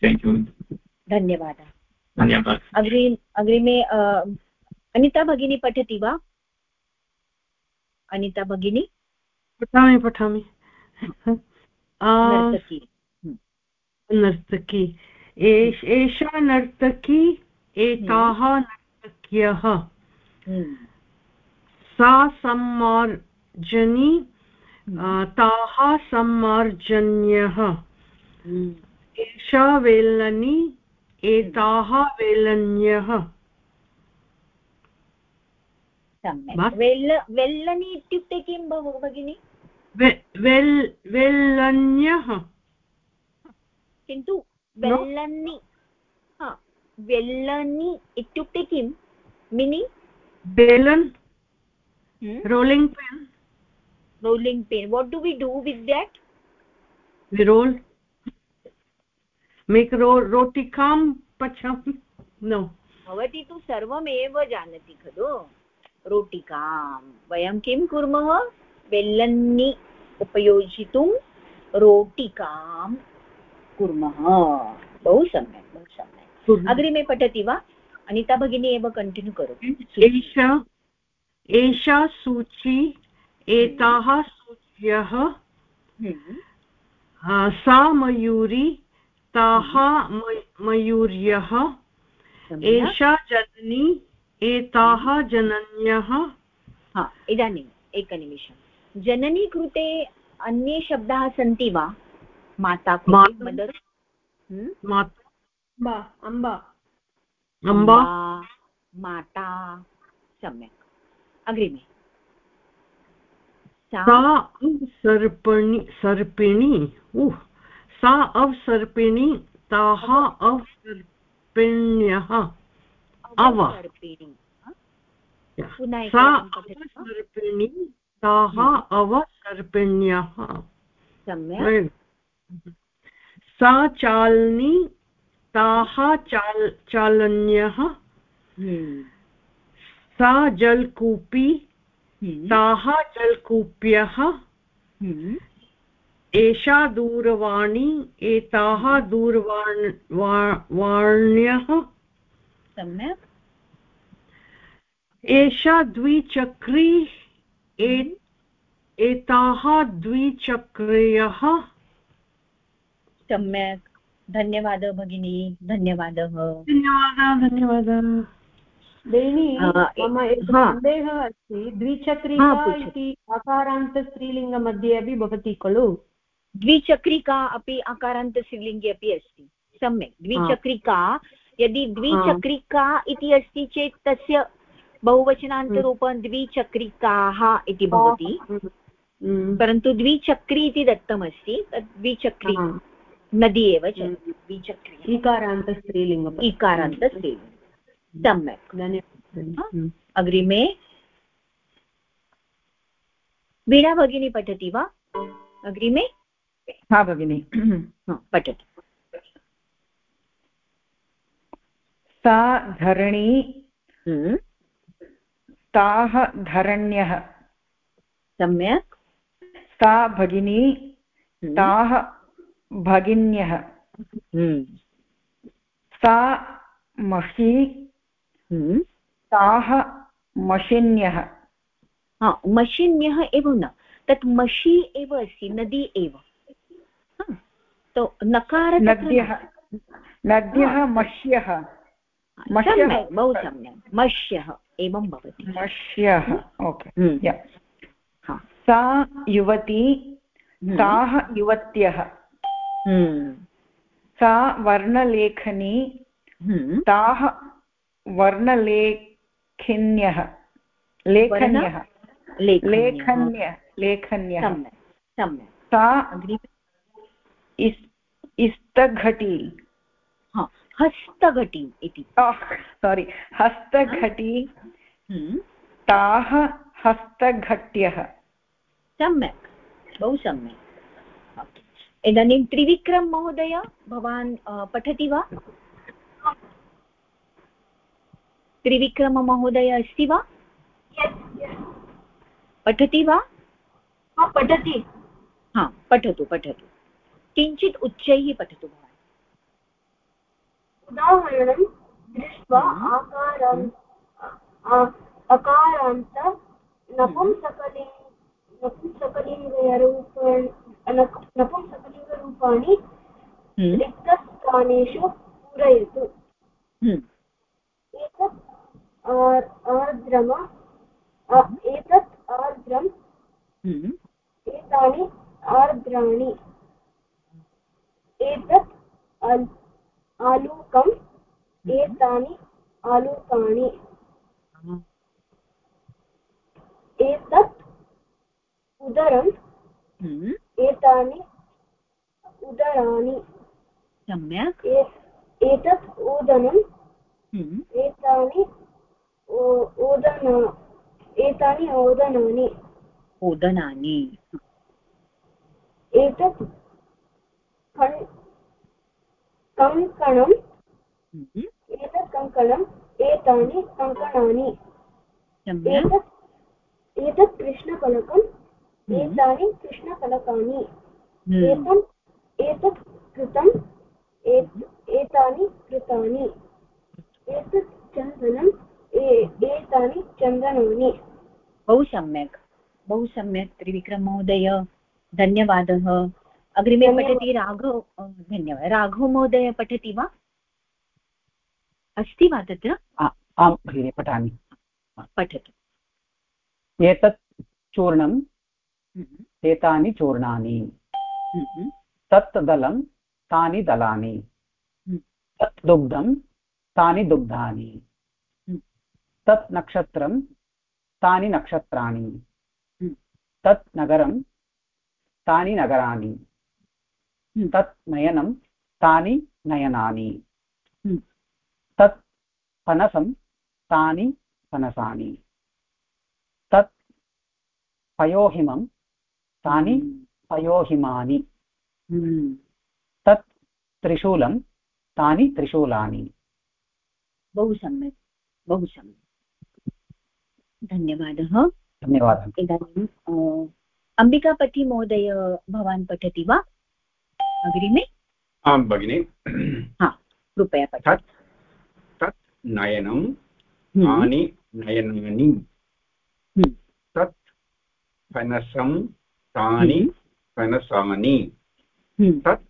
Speaker 6: thank you
Speaker 2: धन्यवादः।
Speaker 6: धन्यवादः।
Speaker 2: अग्रि अग्रिमे अनिता भगिनी पठति वा? अनिता भगिनी?
Speaker 12: पठामि पठामि।
Speaker 2: नर्तकी।
Speaker 12: नर्तकी। एषा नर्तकी एताः नर्तक्यः। सा सम्मार्जनी ताः सम्मार्जन्यः। एषा वेलनी एताः वेलन्यः
Speaker 2: सम्यक्। वेल्ल वेल्लनी इत्युक्ते किं भगिनि?
Speaker 12: वेल्लन्यः।
Speaker 2: किन्तु वेल्लन्नि वेल्लनि इत्युक्ते किं? मिनि?
Speaker 12: बेलन्? Rolling pin?
Speaker 2: Rolling pin. What do we do with that
Speaker 12: we roll make रो रोटिकां पचामि। नो
Speaker 2: भवती तु सर्वमेव जानाति खलु। रोटिकां। वयं किं कुर्मः? वेल्लन्नि उपयोजितुं रोटिकां कुर्मः बहु सम्यक् बहु सम्यक् अग्रिमे पठति वा अनिता भगिनी एव कण्टिन्यू करोतु
Speaker 12: एषा एषा सूची एताः सूच्यः सा मयूरी ताः मयूर्यः एषा जननी एताः जनन्यः
Speaker 2: इदानीम् एकनिमिषं जननी कृते अन्ये शब्दाः सन्ति वा? माता मदर्
Speaker 12: अम्बा
Speaker 2: अम्बा माता सम्यक्। अग्रिमे।
Speaker 12: सा अवसर्पिणी सर्पिणी उः सा अवसर्पिणी ताः अवसर्पिण्यः। अव। सा अवसर्पिणी ताः अवसर्पिण्यः सा चालनी ताः चाल चालन्यः। सा जलकूपी ताः जलकूप्यः। एषा दूरवाणी एताः दूरवाण्यः
Speaker 2: सम्यक्।
Speaker 12: एषा द्विचक्री एताः द्विचक्र्यः।
Speaker 2: सम्यक्। धन्यवादः भगिनी धन्यवादः।
Speaker 12: धन्यवादः धन्यवादः।
Speaker 5: बेनि मम एकः सन्देहः अस्ति। द्विचक्रिका इति अकारान्तस्त्रीलिङ्गमध्ये अपि भवति खलु?
Speaker 2: द्विचक्रिका अपि अकारान्तस्त्रीलिङ्गे अपि अस्ति। सम्यक्। द्विचक्रिका यदि द्विचक्रिका इति अस्ति चेत् तस्य बहुवचनान्तरूपं द्विचक्रिकाः इति भवति। परन्तु द्विचक्री इति दत्तमस्ति तद् द्विचक्री नदी एव चलति द्विचक्री
Speaker 5: इकारान्तस्त्रीलिङ्गम्
Speaker 2: इकारान्तस्त्रीलिङ्गं सम्यक्। अग्रिमे। वीणा भगिनी पठति वा? अग्रिमे?
Speaker 1: हा भगिनि।
Speaker 2: पठतु।
Speaker 1: सा धरणी
Speaker 2: हम्म।
Speaker 1: ताः धरण्यः।
Speaker 2: सम्यक्।
Speaker 1: सा भगिनी
Speaker 2: हम्म।
Speaker 1: ताः भगिन्यः।
Speaker 2: हम्म।
Speaker 1: सा मही ताः मशिन्यः।
Speaker 2: हा मशिन्यः एव न तत् मशी एव अस्ति नदी एव। तो नकार
Speaker 1: नद्यः नद्यः मष्यः
Speaker 2: सम्यक् बहु सम्यक्। मष्यः एवं भवति।
Speaker 1: मष्यः ओके। सा युवती ताः युवत्यः। सा वर्णलेखनी ताः वर्णलेखिन्यः। लेखन्यः। लेखन्य। लेखन्यः सा इस्तघटी।
Speaker 2: हस्तघटी इति।
Speaker 1: सोरि हस्तघटी ताः हस्तघट्यः।
Speaker 2: सम्यक् बहु सम्यक्। इदानीं त्रिविक्रम महोदय भवान् पठति वा? त्रिविक्रममहोदय अस्ति वा? पठति वा?
Speaker 9: पठति।
Speaker 2: हा पठतु पठतु। किञ्चित् उच्चैः पठतु
Speaker 9: उदाहरणं दृष्ट्वा आकारान् अकारान्त नपुंसकलिङ्ग नपुंसकलिङ्गरूप नपुंसकलिङ्गरूपाणि रिक्तस्थानेषु पूरयतु। एतत् आर्द्रम एतत् आर्द्रम् एतानि आर्द्राणि। एतत् आलूकम् एतानि आलूकानि एतत् उदरम् एतानि उदराणि।
Speaker 2: सम्यक्।
Speaker 9: एतत् ओदनम् एतानि ओदन एतानि ओदनानि।
Speaker 2: ओदनानि।
Speaker 9: एतत् कङ्कणम् एतत् कङ्कणम् एतानि कङ्कणानि। एतत् एतत् कृष्णफलकम् एतानि कृष्णफलकानि। एतम् एतत् कृतम् एतानि कृतानि। एतत् चन्दनम् एतानि चन्दनानि।
Speaker 2: बहु सम्यक्। बहु सम्यक् त्रिविक्रममहोदय धन्यवादः। अग्रिमे पठति राघव धन्यवादः राघव महोदय पठति वा? अस्ति वा तत्र?
Speaker 7: आं भगिनि पठामि।
Speaker 2: पठतु।
Speaker 7: एतत् चूर्णम् एतानि चूर्णानि। तत् दलं तानि दलानि। तत् दुग्धं तानि दुग्धानि। तत् नक्षत्रं तानि नक्षत्राणि। तत् नगरं तानि नगराणि। तत् नयनं तानि नयनानि। तत् पनसं तानि पनसानि तत् पयोहिमं तानि पयोहिमानि। तत् त्रिशूलं तानि त्रिशूलानि।
Speaker 2: बहु सम्यक् बहु सम्यक्। धन्यवादः।
Speaker 7: धन्यवादः।
Speaker 2: इदानीं अम्बिकापति महोदय भवान् पठति वा? अग्रिमे
Speaker 10: आं भगिनि।
Speaker 2: हा कृपया
Speaker 10: तत् तत् नयनं तानि नयनानि। तत् फनसं तानि फनसानि। तत्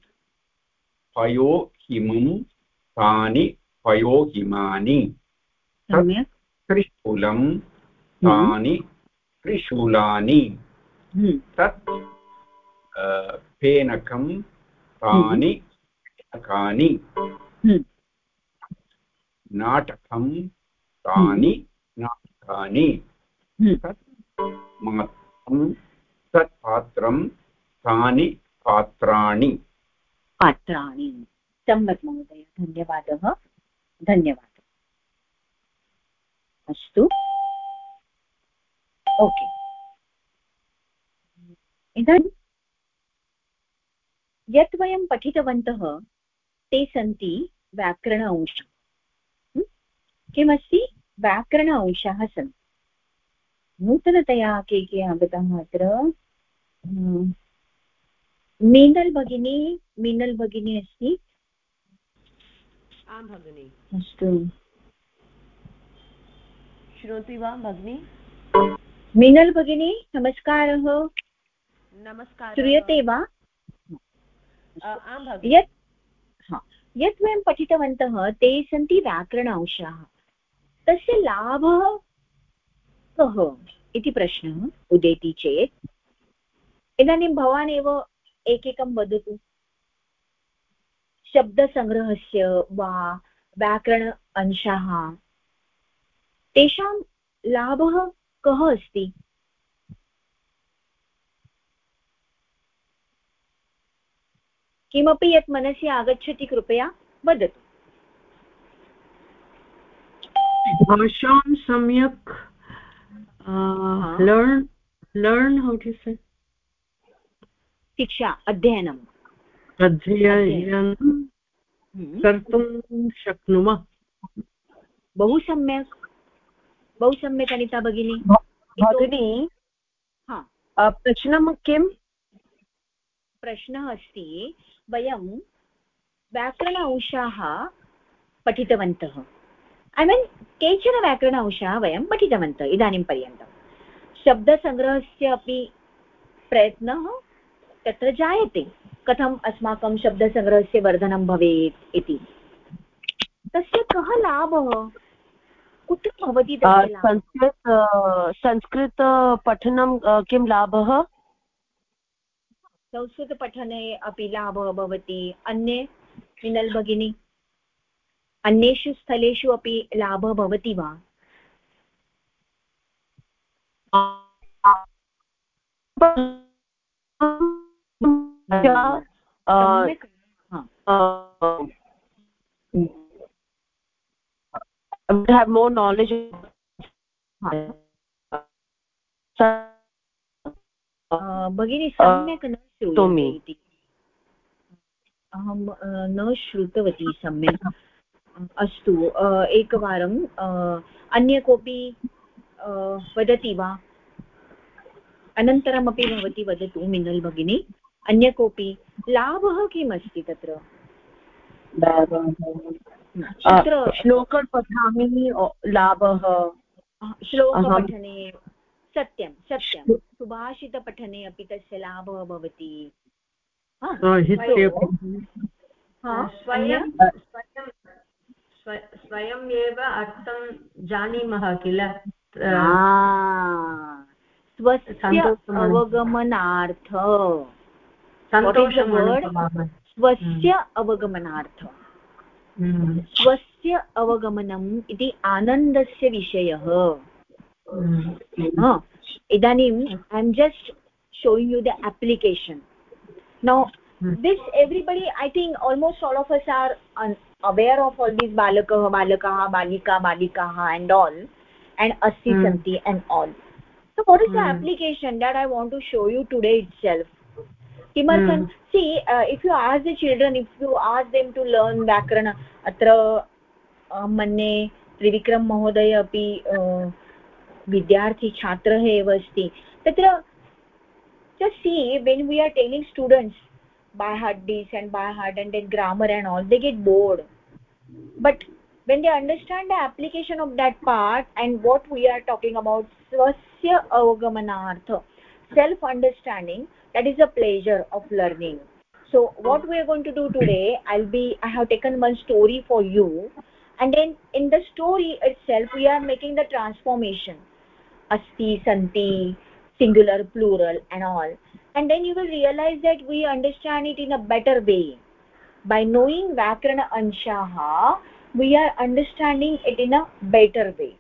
Speaker 10: पयोहिमं तानि पयोहिमानि। तत् त्रिशूलं तानि त्रिशूलानि। तत् फेनकं तानि फेनकानि नाटकं तानि नाटकानि। तत् मात्रं तत् पात्रं तानि पात्राणि।
Speaker 2: पात्राणि। सम्यक् महोदय धन्यवादः। धन्यवादः। अस्तु। ओके। इदानीं यत् वयं पठितवन्तः ते सन्ति व्याकरण अंशः किमस्ति? व्याकरण अंशाः सन्ति। नूतनतया के के आगताः अत्र? मीनल् भगिनी मीनल् भगिनी अस्ति?
Speaker 5: आं भगिनि।
Speaker 2: अस्तु।
Speaker 5: शृणोति वा भगिनि?
Speaker 2: मीनल् भगिनी नमस्कारः।
Speaker 5: नमस्कारः।
Speaker 2: श्रूयते वा? यत् यत् वयं पठितवन्तः ते सन्ति व्याकरण अंशाः तस्य लाभः कः इति प्रश्नः उदेति चेत्। इदानीं भवान् एव एकैकं वदतु। शब्दसङ्ग्रहस्य वा व्याकरण अंशाः। तेषां लाभः कः अस्ति? किमपि यत् मनसि आगच्छति कृपया वदतु।
Speaker 12: भाषां सम्यक् learn learn how to say
Speaker 2: शिक्षा अध्ययनम्।
Speaker 12: अध्ययनं। कर्तुं शक्नुमः।
Speaker 2: बहु सम्यक्। बहु सम्यक् अनिता भगिनी।
Speaker 11: भगिनी? प्रश्नं किम्?
Speaker 2: प्रश्नः अस्ति वयं व्याकरण अंशाः पठितवन्तः। ऐ मीन् केचन व्याकरण अंशाः वयं पठितवन्तः इदानीं पर्यन्तं। शब्दसङ्ग्रहस्य अपि प्रयत्नः तत्र जायते। कथम् अस्माकं शब्दसङ्ग्रहस्य वर्धनं भवेत् इति। तस्य कः लाभः? कुत्र भवति
Speaker 11: संस्कृत, संस्कृतपठनं किं लाभः?
Speaker 2: संस्कृतपठने अपि लाभः भवति। अन्ये मिनल् भगिनी अन्येषु स्थलेषु अपि लाभः भवति वा?
Speaker 11: Have more knowledge.
Speaker 2: भगिनी सम्यक् न श्रूयते इति। अहं न श्रुतवती सम्यक्। अस्तु एकवारं अन्य कोऽपि वदति वा? अनन्तरमपि भवती वदतु मिनल् भगिनी। अन्य कोऽपि? लाभः किम् अस्ति तत्र
Speaker 11: श्लोकं पठामि लाभः?
Speaker 2: श्लोकपठने सत्यं सत्यं। सुभाषितपठने अपि तस्य लाभः भवति।
Speaker 5: स्वयं स्वयम् एव अर्थं जानीमः किल?
Speaker 2: स्वस्य अवगमनार्थ। स्वस्य अवगमनार्थ। स्वस्य अवगमनम् इति आनन्दस्य विषयः। इदानीम् I am just showing you the application now this everybody I think almost all of us are aware of all these बालकः बालकाः बालिका बालिकाः एण्ड् आल् एण्ड् अस्ति सन्ति and all so what is the application that I want to show you today itself किमर्थं सि if you आस् the children if you आस् देम् टु लर्न् व्याकरण अत्र मन्ये त्रिविक्रम् महोदय अपि विद्यार्थी छात्रः एव अस्ति तत्र just see when we are telling students by heart this and by heart and then grammar and all they get bored but when they understand the application of that part and what we are talking about swasya avagamanartha self understanding that is a pleasure of learning so what we are going to do today i'll be i have taken one story for you and then in the story itself we are making the transformation Asti santi singular plural and all and then you will realize that we understand it in a better way by knowing vakrana anshaha we are understanding it in a better way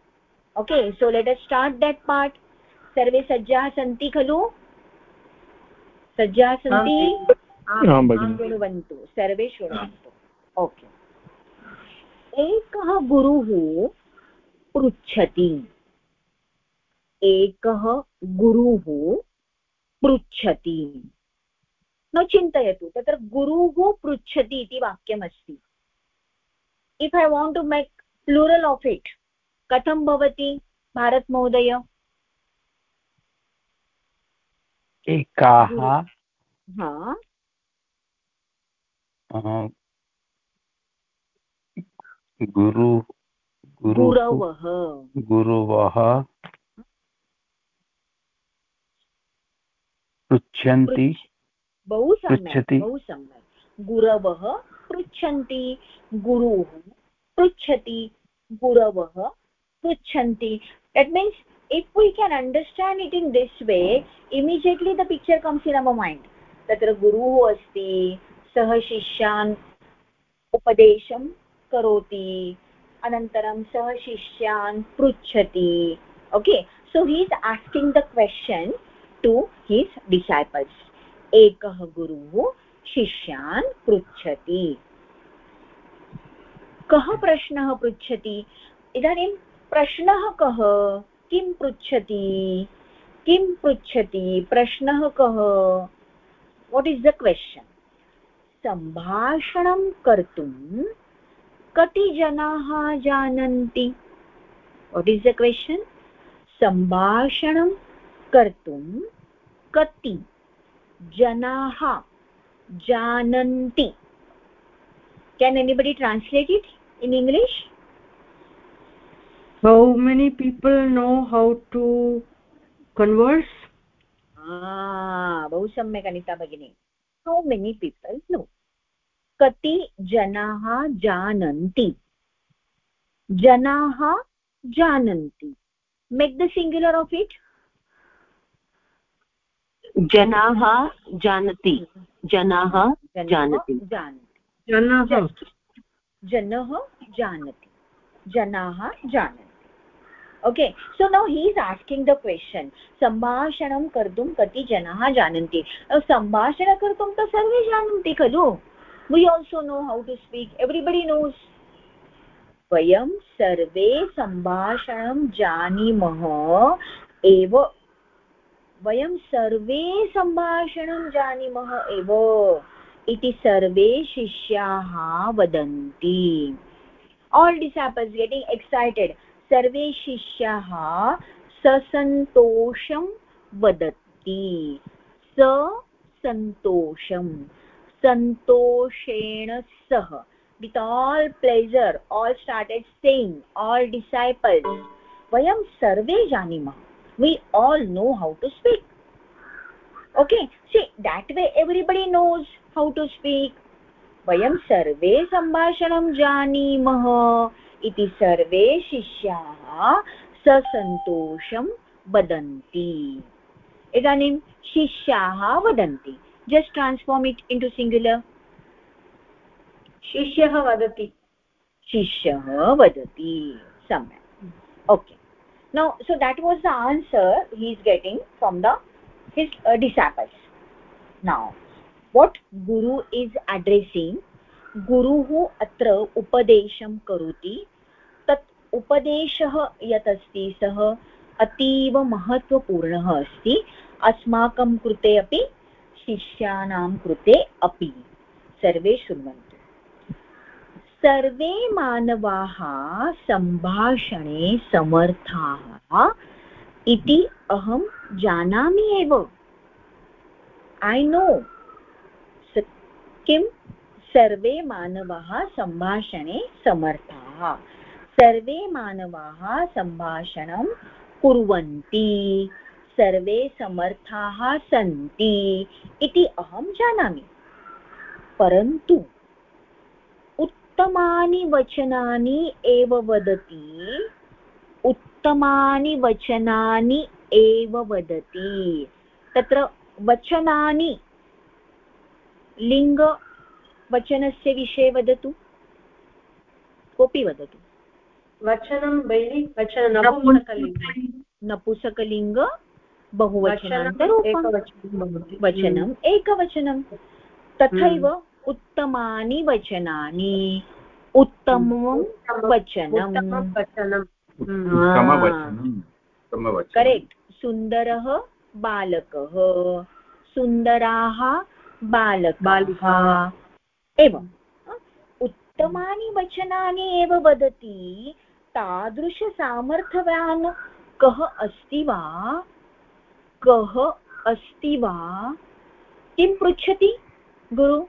Speaker 2: okay so let us start that part सर्वे सज्जाः सन्ति खलु सज्जाः सन्ति शृण्वन्तु सर्वे शृण्वन्तु okay एकः गुरुः पृच्छति एकः गुरुः पृच्छति। न चिन्तयतु तत्र गुरुः पृच्छति इति वाक्यमस्ति। If I want to make plural of it कथं भवति भारत महोदय
Speaker 4: एकाः।
Speaker 2: हा।
Speaker 4: गुरु
Speaker 2: गुरवः।
Speaker 4: गुरुवः। पृच्छन्ति।
Speaker 2: बहु
Speaker 4: पृच्छति।
Speaker 2: बहु सम्यक्। गुरवः पृच्छन्ति गुरुः पृच्छति गुरवः पृच्छन्ति। That means if we can understand it in this way immediately the picture comes in our mind तत्र गुरुः अस्ति सः शिष्यान् उपदेशं करोति अनन्तरं सः शिष्यान् पृच्छति। Okay so he is asking the question to his disciples. एकः गुरुः शिष्यान् पृच्छति. कः प्रश्नः पृच्छति? इदानीं प्रश्नः कः? किं पृच्छति? किं पृच्छति? प्रश्नः कः? वाट् इस् द क्वेश्चन् सम्भाषणं कर्तुं कति जनाः जानन्ति? वाट् इस् द क्वेश्चन् सम्भाषणं कर्तुं कति जनाः जानन्ति। Can anybody translate it in English
Speaker 12: how many people know how to converse
Speaker 2: बहु सम्यक् अनिता भगिनी। हौ मेनि पीपल् नो कति जनाः जानन्ति। जनाः जानन्ति। Make the singular of it
Speaker 13: जनाः जानति। जनाः जानति।
Speaker 12: जनः।
Speaker 2: जनः जानति। जनाः जानन्ति okay so now he is asking the question सम्भाषणं कर्तुं कति जनाः जानन्ति? सम्भाषणं कर्तुं तु सर्वे जानन्ति खलु। We also know how to speak everybody knows वयं सर्वे सम्भाषणं जानीमः एव वयं सर्वे सम्भाषणं जानीमः एव इति सर्वे शिष्याः वदन्ति. आल् डिसापल्स् गेटिङ्ग् एक्सैटेड् सर्वे शिष्याः ससन्तोषं वदति. स सन्तोषं सन्तोषेण सह. With all pleasure all started saying all disciples वयं सर्वे जानीमः। We all know how to speak. Okay, see, that way everybody knows how to speak. वयं सर्वे सम्भाषणं जानीमः इति सर्वे शिष्याः ससन्तोषं वदन्ति इदानीं शिष्याः वदन्ति just transform it into singular
Speaker 5: शिष्यः वदति
Speaker 2: शिष्यः वदति सम्यक् okay now so that was the answer he is getting from the his uh, disciples now what guru is addressing गुरुः अत्र उपदेशं करोति तत् उपदेशः यत् अस्ति सः अतीव महत्त्वपूर्णः अस्ति अस्माकं कृते अपि शिष्याणां कृते अपि सर्वे शृण्वन्तु सर्वे मानवाः सम्भाषणे समर्थाः इति अहं जानामि एव। ऐ नो किं? सर्वे मानवाः सम्भाषणे समर्थाः। सर्वे मानवाः सम्भाषणं कुर्वन्ति। सर्वे समर्थाः सन्ति इति अहं जानामि। परन्तु उत्तमानि वचनानि एव वदति। उत्तमानि वचनानि एव वदति। तत्र वचनानि लिङ्गवचनस्य विषये वदतु। कोऽपि वदतु।
Speaker 5: वचनं वचन नपुंसकलिङ्ग।
Speaker 2: नपुसकलिङ्ग बहुवचनान्तरूपं वचनम् एकवचनं तथैव उत्तमानि वचनानि। उत्तमं वचनं करेक्ट्। सुन्दरः बालकः। सुन्दराः बालक। बालिका। एवम् उत्तमानि वचनानि एव वदति तादृशसामर्थ्यवान् कः अस्ति वा? कः अस्ति वा? किं पृच्छति गुरु?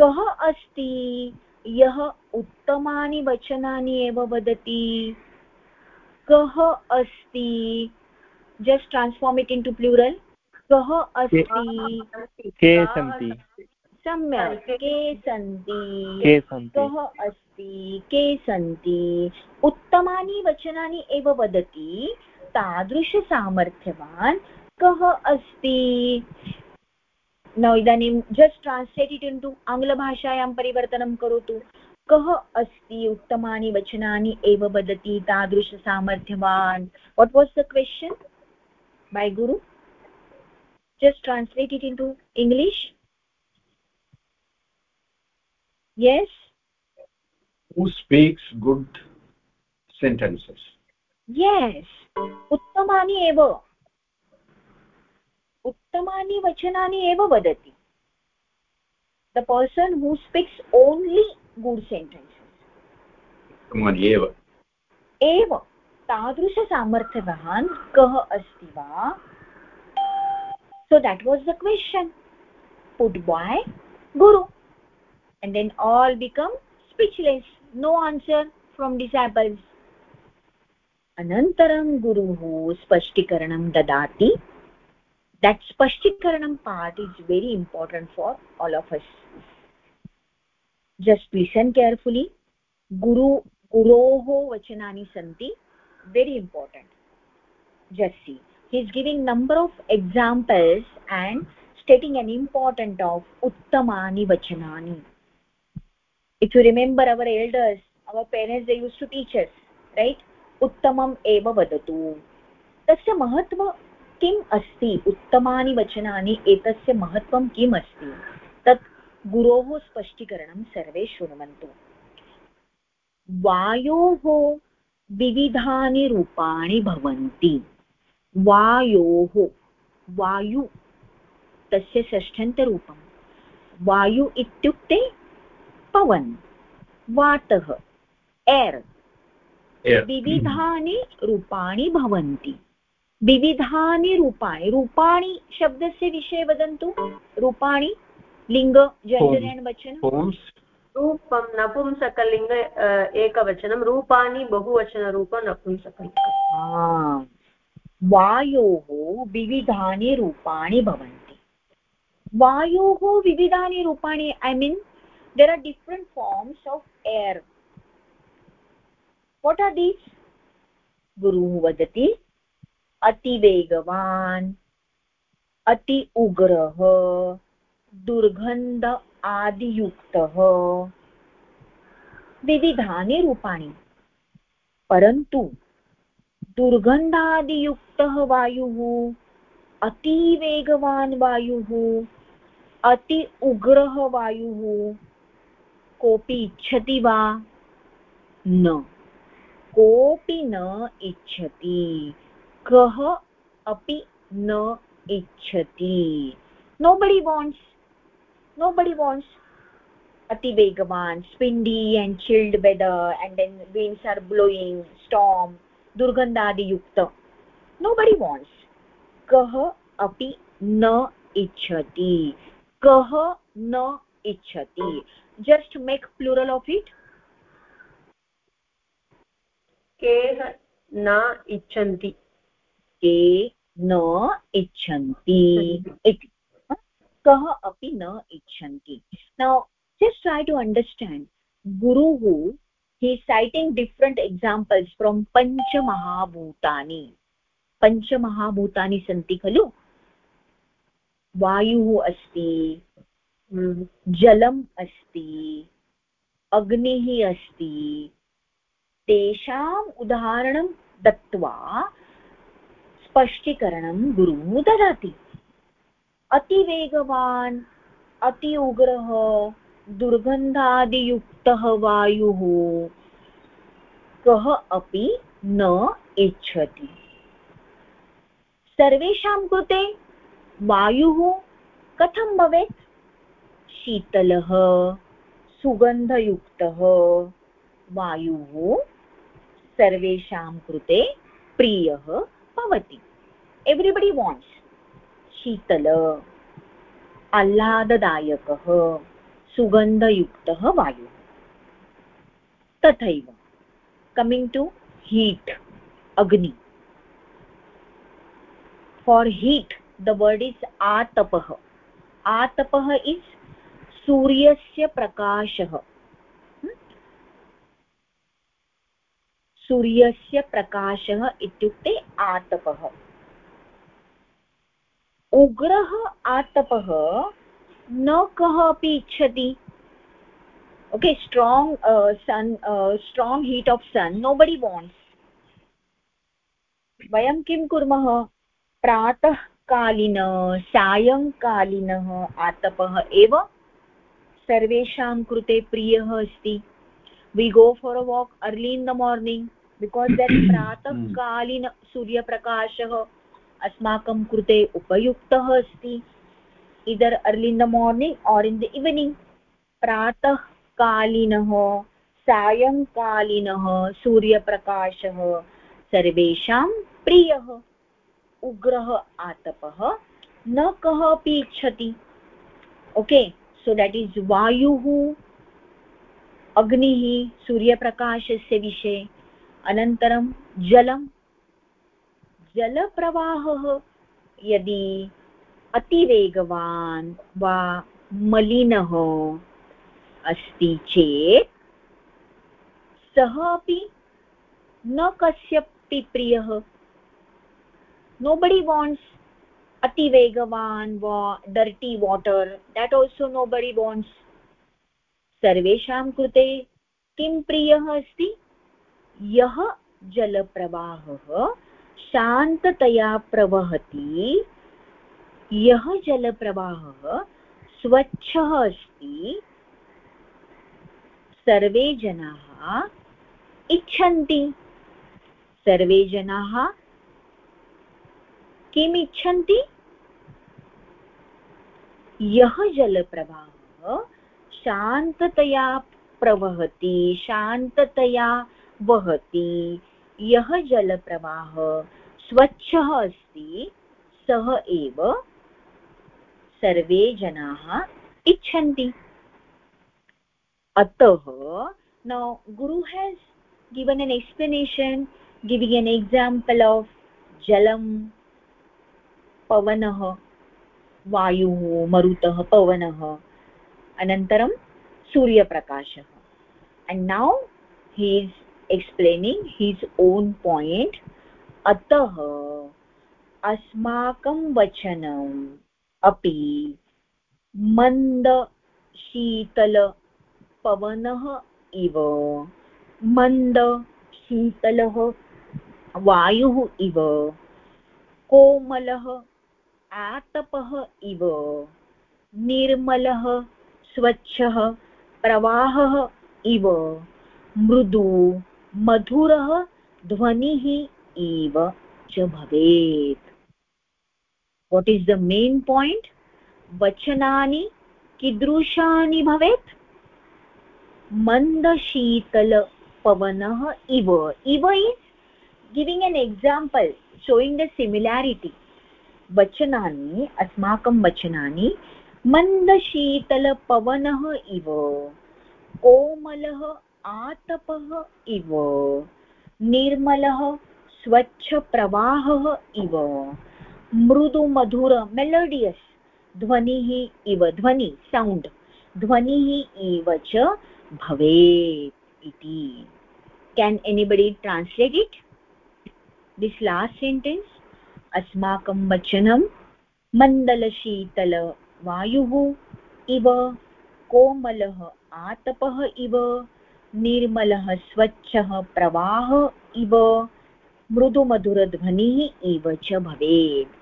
Speaker 2: कः अस्ति? यः उत्तमानि वचनानि एव वदति। कः अस्ति? Just transform it in to plural कः अस्ति?
Speaker 8: के सन्ति?
Speaker 2: सम्यक्। के सन्ति? कः अस्ति? के सन्ति? उत्तमानि वचनानि एव वदति। तादृशसामर्थ्यवान् कः अस्ति? न इदानीं just translate it in to आङ्ग्लभाषायां परिवर्तनं करोतु। कः अस्ति उत्तमानि वचनानि एव वदति तादृशसामर्थ्यवान्? What was the question by guru just translate it in to English yes.
Speaker 10: Who speaks good sentences?
Speaker 2: Yes. उत्तमानि एव उत्तमानि वचनानि एव वदति। The person who speaks only good sentence
Speaker 10: एव।
Speaker 2: तादृशसामर्थ्यवान् कः अस्ति वा? So that was the question put by guru and then all become speechless no answer from disciples अनन्तरं गुरुः स्पष्टीकरणं ददाति। That spashtikaranam part is very important for all of us just listen carefully guru guroho vachanani santi very important just see he is giving number of examples and stating an important of uttamani vachanani if you remember our elders our parents they used to teach us right uttamam eva vadatu tasya mahatva किम् अस्ति? उत्तमानि वचनानि एतस्य महत्त्वं किम् अस्ति? तत् गुरोः स्पष्टीकरणं सर्वे शृण्वन्तु। वायोः विविधानि रूपाणि भवन्ति। वायोः वायु तस्य षष्ठन्तरूपं वायु इत्युक्ते पवन् वातः एर्। विविधानि रूपाणि भवन्ति। विविधानि रूपाणि रूपाणि शब्दस्य विषये वदन्तु। रूपाणि लिङ्ग जर्जर् वचन।
Speaker 5: रूपं नपुंसकलिङ्ग एकवचनं। रूपाणि बहुवचनरूप नपुंसकलिङ्ग।
Speaker 2: वायोः विविधानि रूपाणि भवन्ति। वायोः विविधानि रूपाणि I mean there are different forms of air what are these गुरुः वदति अतिवेगवान् अति उग्रः दुर्गन्ध आदियुक्तः। विविधानि रूपाणि। परन्तु दुर्गन्धादियुक्तः वायुः, अतिवेगवान् वायुः अति उग्रः वायुः कोऽपि इच्छति वा? न। कोऽपि न इच्छति। कः अपि न इच्छति। Nobody wants nobody wants अतिवेगवान् speedy and chilled weather and then winds are blowing storm दुर्गन्धादियुक्त। Nobody wants कः अपि न इच्छति। कः न इच्छति। Just make plural of it
Speaker 5: केः न इच्छन्ति।
Speaker 2: ते न इच्छन्ति। इति कः अपि न इच्छन्ति। Now just try to understand गुरुः हि सैटिङ्ग् डिफ्रेण्ट् एक्साम्पल्स् फ्रोम् पञ्चमहाभूतानि पञ्चमहाभूतानि सन्ति खलु वायुः अस्ति जलम् अस्ति अग्निः अस्ति तेषाम् उदाहरणं दत्त्वा स्पष्टीकरणं गुरुः ददाति अतिवेगवान् अति उग्रः दुर्गन्धादियुक्तः वायुः कः अपि न इच्छति। सर्वेषां कृते वायुः कथं भवेत्? शीतलः, सुगन्धयुक्तः वायुः सर्वेषां कृते प्रियः भवति एव्रिबडि वाण्ट्स् शीतल आह्लाददायकः सुगन्धयुक्तः वायुः तथैव कमिङ्ग् टु हीट् अग्नि for heat the word is आतपः आतपः इस् सूर्यस्य प्रकाशः सूर्यस्य प्रकाशः इत्युक्ते आतपः। उग्रः आतपः न कः अपि इच्छति। Okay strong sun strong heat of sun nobody wants वयं किं कुर्मः? प्रातःकालीन सायङ्कालीनः आतपः एव सर्वेषां कृते प्रियः अस्ति। वि go for a walk early in the morning because that प्रातःकालीन सूर्यप्रकाशः अस्माकं कृते उपयुक्तः अस्ति either early in the morning or in the evening प्रातःकालीनः सायङ्कालीनः सूर्यप्रकाशः सर्वेषां प्रियः उग्रः आतपः न कः अपि इच्छति ओके सो देट् इस् वायुः अग्निः सूर्यप्रकाशस्य विषये। अनन्तरं जलं जलप्रवाहः यदि अतिवेगवान् वा मलिनः अस्ति चेत् सः अपि न कस्यपि प्रियः। वाण्ट्स् अतिवेगवान् वा dirty water that also nobody wants सर्वेषां कृते किं प्रियः अस्ति? यः जलप्रवाहः शान्ततया प्रवहति, यः जलप्रवाहः स्वच्छः अस्ति, सर्वे जनाः इच्छन्ति। सर्वे जनाः किम् इच्छन्ति? यः जलप्रवाहः शान्ततया प्रवहति शान्ततया वहति। यः जलप्रवाहः स्वच्छः अस्ति, सः एव सर्वे जनाः इच्छन्ति। अतः now Guru has given an explanation giving an example of जलं पवनः, वायुः, मरुतः पवनः। अनन्तरं सूर्यप्रकाशः। And now he is explaining his own point. अतः अस्माकं वचनम् अपि मन्दशीतलपवनः इव, मन्दशीतलः वायुः इव, कोमलः आतपः इव, निर्मलः स्वच्छः, प्रवाहः इव। मृदु, मधुरः, ध्वनिः इव च भवेत्। What is the main point? वचनानि, कीदृशानि भवेत्? मन्दशीतलपवनः इव। इव is giving an example showing the similarity वचनानि, अस्माकं वचनानि मन्दशीतलपवनः इव, कोमलः आतपः इव, निर्मलः स्वच्छप्रवाहः इव, मृदुमधुर मेलोडियस् ध्वनिः इव ध्वनि सौण्ड् ध्वनिः इव च भवेत् इति। Can anybody translate it this last sentence अस्माकं वचनं मण्डलशीतल वायुः इव कोमलः आतपः इव निर्मलः स्वच्छः प्रवाह इव मृदुमधुरध्वनिः इव च भवेत्।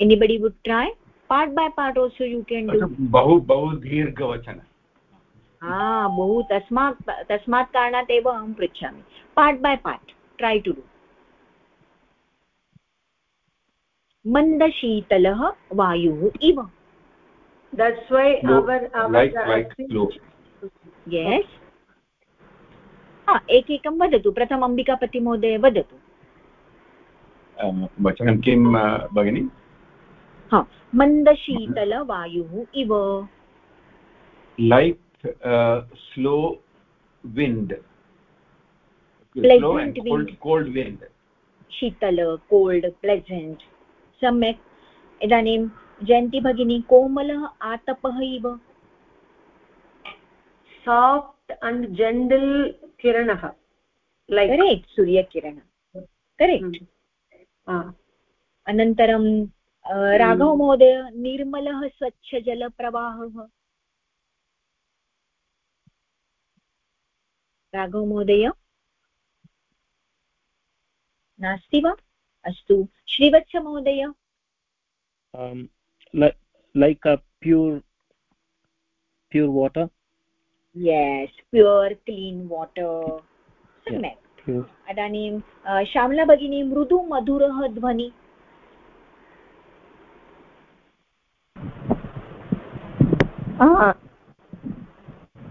Speaker 2: Anybody would try? Part by part also you can do.
Speaker 10: बहु बहु दीर्घवचन।
Speaker 2: हा बहु तस्मात् तस्मात् कारणात् एव अहं पृच्छामि। Part by part try to do मन्दशीतलः वायुः इव।
Speaker 5: That's why
Speaker 10: flow,
Speaker 5: our our
Speaker 10: like like
Speaker 2: yes. हा एकैकं वदतु प्रथम अम्बिकापतिमहोदय वदतु।
Speaker 10: वचनं किं भगिनि?
Speaker 2: हा मन्दशीतलवायुः इव।
Speaker 10: Like slow wind cold wind
Speaker 2: शीतल कोल्ड् प्लेसेण्ट् सम्यक्। इदानीं जयन्ती भगिनी कोमलः आतपः इव।
Speaker 5: साफ्ट् अण्ड् जेण्टल् किरणः।
Speaker 2: करेक्ट् सूर्यकिरण। करेक्ट् अनन्तरं राघव महोदय निर्मलः स्वच्छजलप्रवाहः। राघव महोदय? नास्ति वा? अस्तु। श्रीवत्समहोदय
Speaker 8: um, like like a pure pure water?
Speaker 2: Yes pure clean water. सम्यक्। इदानीं श्यामला भगिनी मृदु मधुरः ध्वनि।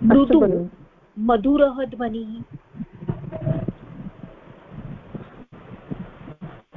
Speaker 2: मृदु मधुरः ध्वनिः।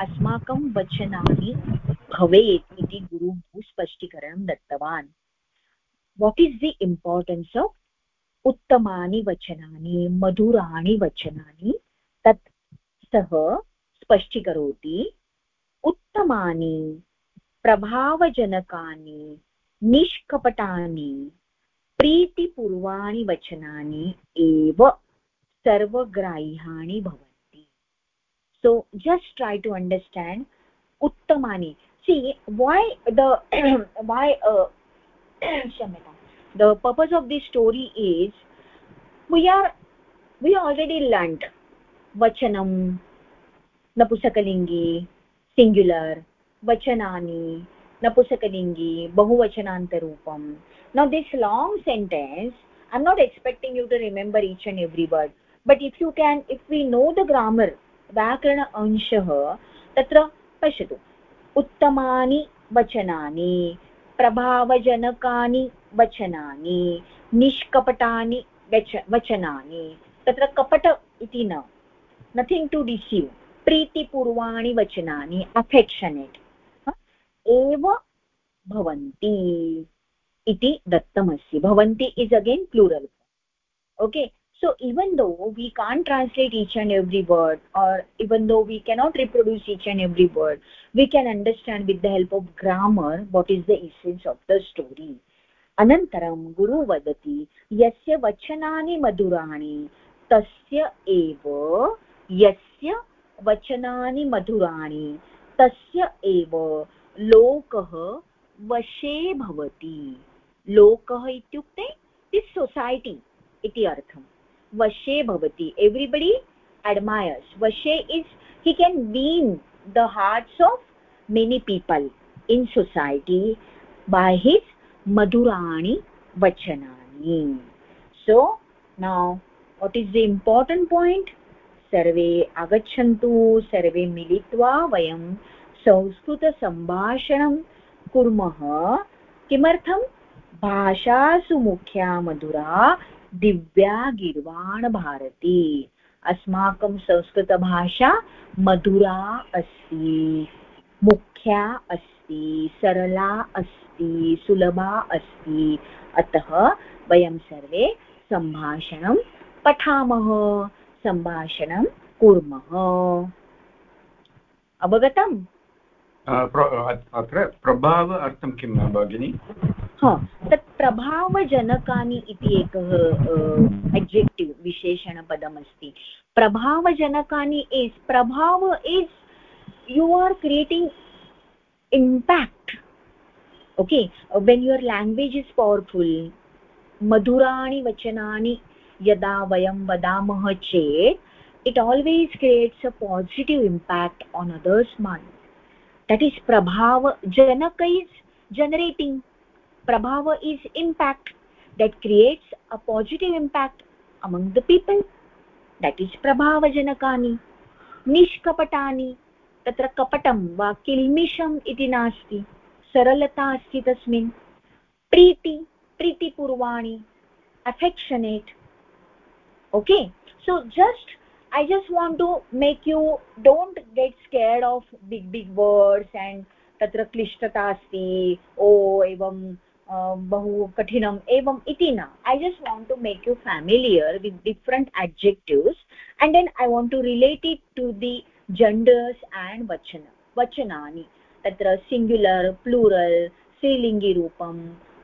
Speaker 2: अस्माकं वचनानि भवेत् इति गुरुः स्पष्टीकरणं दत्तवान्। What is the importance of उत्तमानि वचनानि, मधुराणि वचनानि? तत् सः स्पष्टीकरोति, उत्तमानि, प्रभावजनकानि, निष्कपटानि, प्रीतिपूर्वाणि वचनानि एव सर्वग्राह्याणि भवन्ति। So just try to understand उत्तमानि see why the why uh, the purpose of this story is we are we already learned vachanam napusakalingi singular vachanani napusakalingi bahuvachanantarupam now this long sentence i'm not expecting you to remember each and every word but if you can if we know the grammar व्याकरण अंशः तत्र पश्यतु। उत्तमानि वचनानि, प्रभावजनकानि वचनानि, निष्कपटानि वच वचनानि, तत्र कपट इति न। नथिङ्ग् टु डिसीव् प्रीतिपूर्वाणि वचनानि अफेक्षनेट् एव भवन्ति इति दत्तमस्ति। भवन्ति is again plural okay so even though we can't translate each and every word or even though we cannot reproduce each and every word we can understand with the help of grammar what is the essence of the story अनन्तरं गुरु वदति यस्य वचनानि मधुराणि तस्य एव यस्य वचनानि मधुराणि तस्य एव लोकः वशे भवति लोकः इत्युक्ते दिस् सोसैटि इति अर्थम् वशे भवति। एव्रिबडि एड्मायर्स् वशे is he can win the hearts of many people in society by his मधुराणि वचनानि सो ना what is the important point सर्वे आगच्छन्तु, सर्वे मिलित्वा वयं संस्कृतसम्भाषणं कुर्मः। किमर्थं? भाषासु मुख्या मधुरा दिव्या गिर्वाणभारती अस्माकं संस्कृतभाषा मधुरा अस्ति, मुख्या अस्ति, सरला अस्ति, सुलभा अस्ति। अतः वयं सर्वे सम्भाषणं पठामः, सम्भाषणं कुर्मः। अवगतम्?
Speaker 10: अत्र प्रभाव अर्थं किं भगिनि?
Speaker 2: तत् प्रभावजनकानि इति एकः एब्जेक्टिव् विशेषणपदमस्ति. प्रभावजनकानि इस् प्रभाव is you are creating impact okay when your language is powerful मधुराणि वचनानि यदा वयं वदामः चेत् it always creates a positive impact on others mind that is प्रभावजनक is generating prabhava is impact that creates a positive impact among the people that is prabhava janakani nishkapatani तत्र कपटं वा किल्मिषम् इति नास्ति सरलता अस्ति तस्मिन् प्रीति प्रीतिपूर्वाणि affectionate okay so just i just want to make you don't get scared of big big words and तत्र क्लिष्टता अस्ति ओ एवं बहु कठिनम् एवम् इति न। I just want to make you familiar with different and then i want to relate it to the genders and vachana, vachanani. तत्र singular plural स्त्रीलिङ्गिरूपं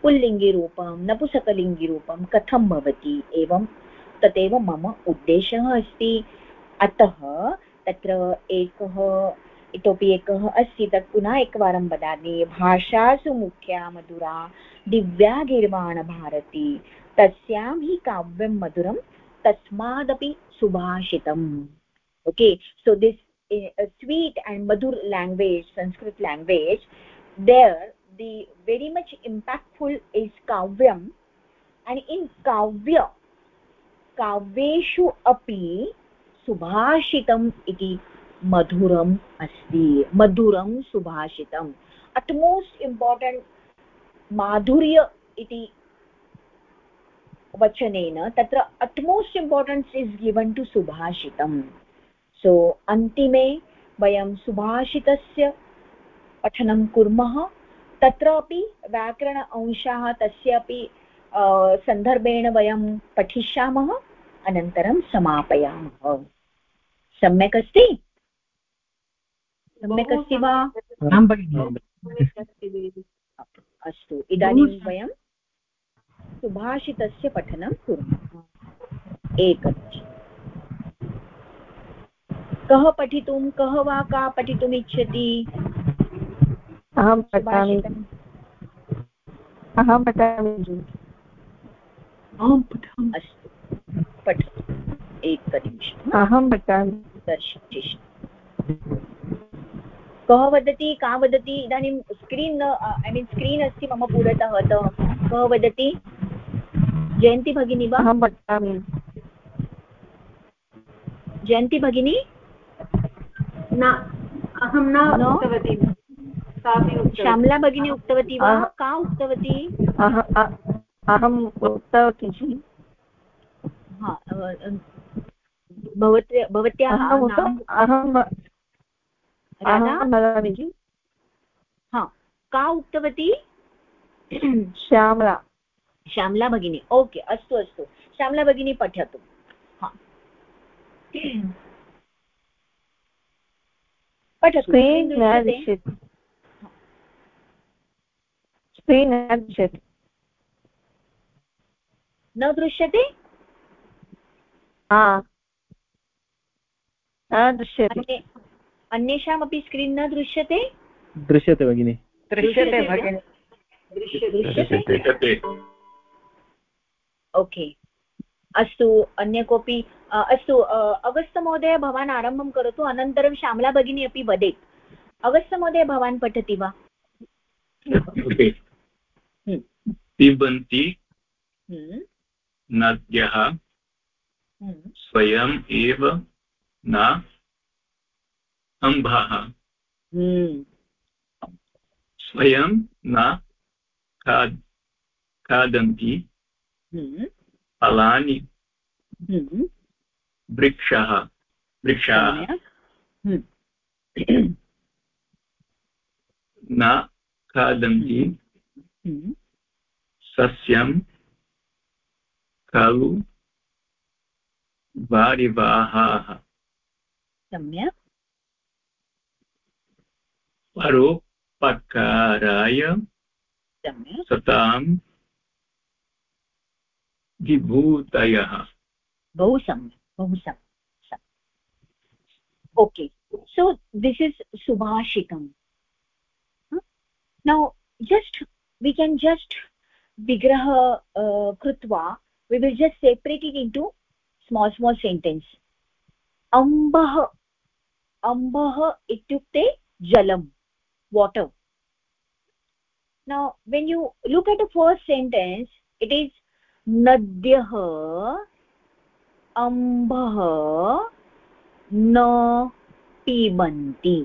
Speaker 2: पुल्लिङ्गिरूपं नपुसकलिङ्गिरूपं कथं भवति एवं तदेव मम उद्देशः अस्ति। अतः तत्र एकः इतोपि एकः अस्ति तत् पुनः एकवारं वदामि। भाषासु मुख्या मधुरा दिव्या गीर्वाणभारती तस्यां हि काव्यं मधुरं, तस्मादपि सुभाषितम्। Okay so this sweet and Madhur language Sanskrit language there the very much impactful is काव्यम्। एण्ड् इन् काव्य, काव्येषु अपि सुभाषितम् इति मधुरम् अस्ति। मधुरं सुभाषितम्। अट्मोस्ट् इम्पार्टेण्ट् माधुर्य इति वचनेन तत्र utmost importance is given to सुभाषितम्। So so, अन्तिमे वयं सुभाषितस्य पठनं कुर्मः। तत्रापि व्याकरण अंशाः तस्यापि सन्दर्भेण वयं पठिष्यामः। अनन्तरं समापयामः। सम्यक् अस्ति? सम्यक् अस्ति वा? अस्तु इदानीं वयं सुभाषितस्य पठनं कुर्मः। एकनिमिषम् कः पठितुं कः वा का पठितुम् इच्छति?
Speaker 11: अहं पठामि। अहं पठामि
Speaker 2: अहं पठामि। अस्तु पठतु। एकनिमिषम्।
Speaker 11: अहं पठामि।
Speaker 2: दर्शयिष्यामि कः वदति का वदति इदानीं स्क्रीन् ऐ मीन् स्क्रीन् अस्ति मम पुरतः अतः कः वदति? जयन्ती भगिनी वा?
Speaker 11: अहं पठामि।
Speaker 2: जयन्ती भगिनी?
Speaker 5: न अहं न उक्तवती।
Speaker 2: श्यामला भगिनी उक्तवती वा? का उक्तवती?
Speaker 11: अहम् उक्तवती जी।
Speaker 2: भवत्याः
Speaker 11: वदामि जी।
Speaker 2: हा का उक्तवती?
Speaker 11: श्यामला।
Speaker 2: श्यामला भगिनी ओके अस्तु अस्तु। श्यामला भगिनी पठतु। हा।
Speaker 11: न स्क्रीन् न दृश्यते
Speaker 2: न दृश्यते?
Speaker 11: न दृश्यते
Speaker 2: अन्येषामपि स्क्रीन् न दृश्यते?
Speaker 8: दृश्यते भगिनि।
Speaker 1: दृश्यते
Speaker 2: दृश्यते? ओके। अस्तु अन्य कोऽपि अस्तु अगस्तमहोदय भवान् आरम्भं करोतु। अनन्तरं श्यामला भगिनी अपि वदेत्। अगस्तमहोदय भवान् पठति वा?
Speaker 6: हम्म। पिबन्ति। हम्म। नद्यः। हम्म। स्वयम् एव न अम्भः। स्वयं न खाद् खादन्ति। फलानि हम्म। वृक्षः वृक्षाः। हम्म। न खादन्ति। हम्म। सस्यं खलु वारिवाहाः।
Speaker 2: सम्यक्।
Speaker 6: परोपकाराय सतां विभूतयः।
Speaker 2: बहु सम्यक् बहु सम्यक् okay so this is सुभाषितम् now just we can just विग्रह कृत्वा we will just separating into small small sentence अम्बः अम्बः इत्युक्ते जलम् water now when you look at the first sentence it is nadyah ambah न पिबन्ति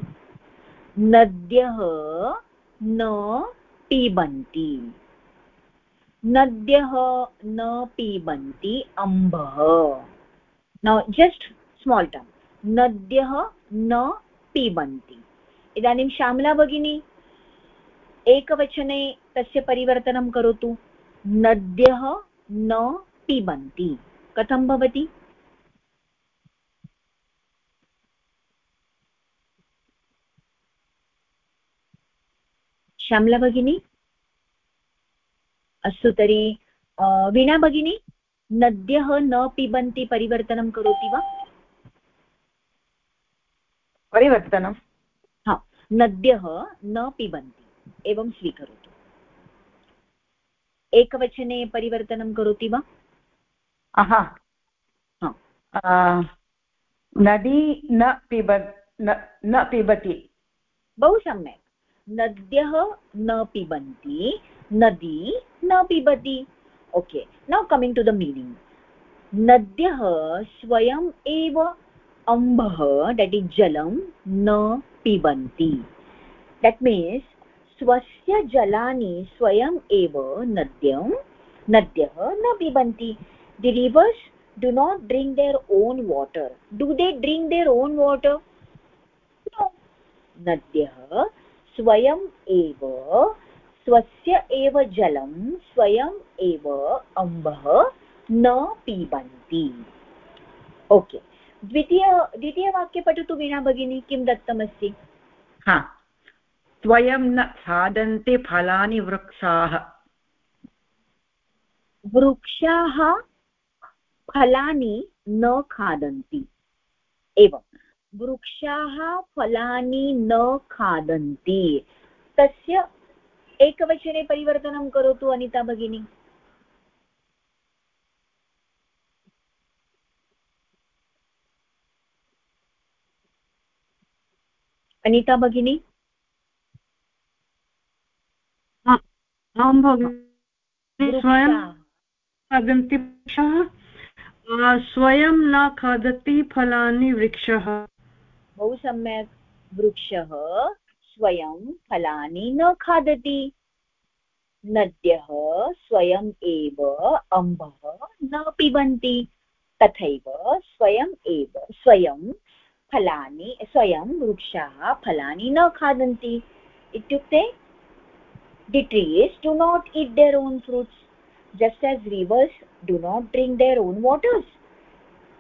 Speaker 2: नद्यः न पिबन्ति नद्यः न पिबन्ति अम्बः न जस्ट् स्माल् टर्म् नद्यः न पिबन्ति इदानीं श्यामला भगिनी एकवचने तस्य परिवर्तनं करोतु। नद्यः न पिबन्ति। कथं भवति? श्यामला भगिनी? अस्तु तर्हि वीणा भगिनी, नद्यः न पिबन्ति परिवर्तनं करोति वा?
Speaker 1: परिवर्तनं।
Speaker 2: नद्यः न पिबन्ति एवं स्वीकरोतु। एकवचने परिवर्तनं करोति वा?
Speaker 1: नदी न पिब न पिबति।
Speaker 2: बहु सम्यक्। नद्यः न पिबन्ति नदी न पिबति। Okay now coming to the meaning नद्यः स्वयम् एव अम्बः डेट् इस् जलं न पिबन्ति देट् मीन्स् स्वस्य जलानि स्वयम् एव नद्यं, नद्यः न पिबन्ति। The rivers not drink their own water. Do they drink their own water? No. nadyah स्वयम् एव, स्वस्य एव जलं, स्वयम् एव अम्बः न पिबन्ति। ओके द्वितीय द्वितीयवाक्ये पठतु वीणा भगिनी किं दत्तमस्ति?
Speaker 1: हा। स्वयं न खादन्ति फलानि वृक्षाः।
Speaker 2: वृक्षाः फलानि न खादन्ति। एवं। वृक्षाः फलानि न खादन्ति। तस्य एकवचने परिवर्तनं करोतु अनिता भगिनी। अनिता भगिनी?
Speaker 12: आं भगिनि स्वयं खादन्ति स्वयं न खादति फलानि वृक्षः।
Speaker 2: बहु सम्यक्। वृक्षः स्वयं फलानि न खादति। नद्यः स्वयम् एव अम्बः न पिबन्ति। तथैव स्वयम् एव स्वयं फलानि स्वयं वृक्षाः फलानि न खादन्ति। इत्युक्ते the trees do not eat their own fruits just as rivers do not drink their own waters.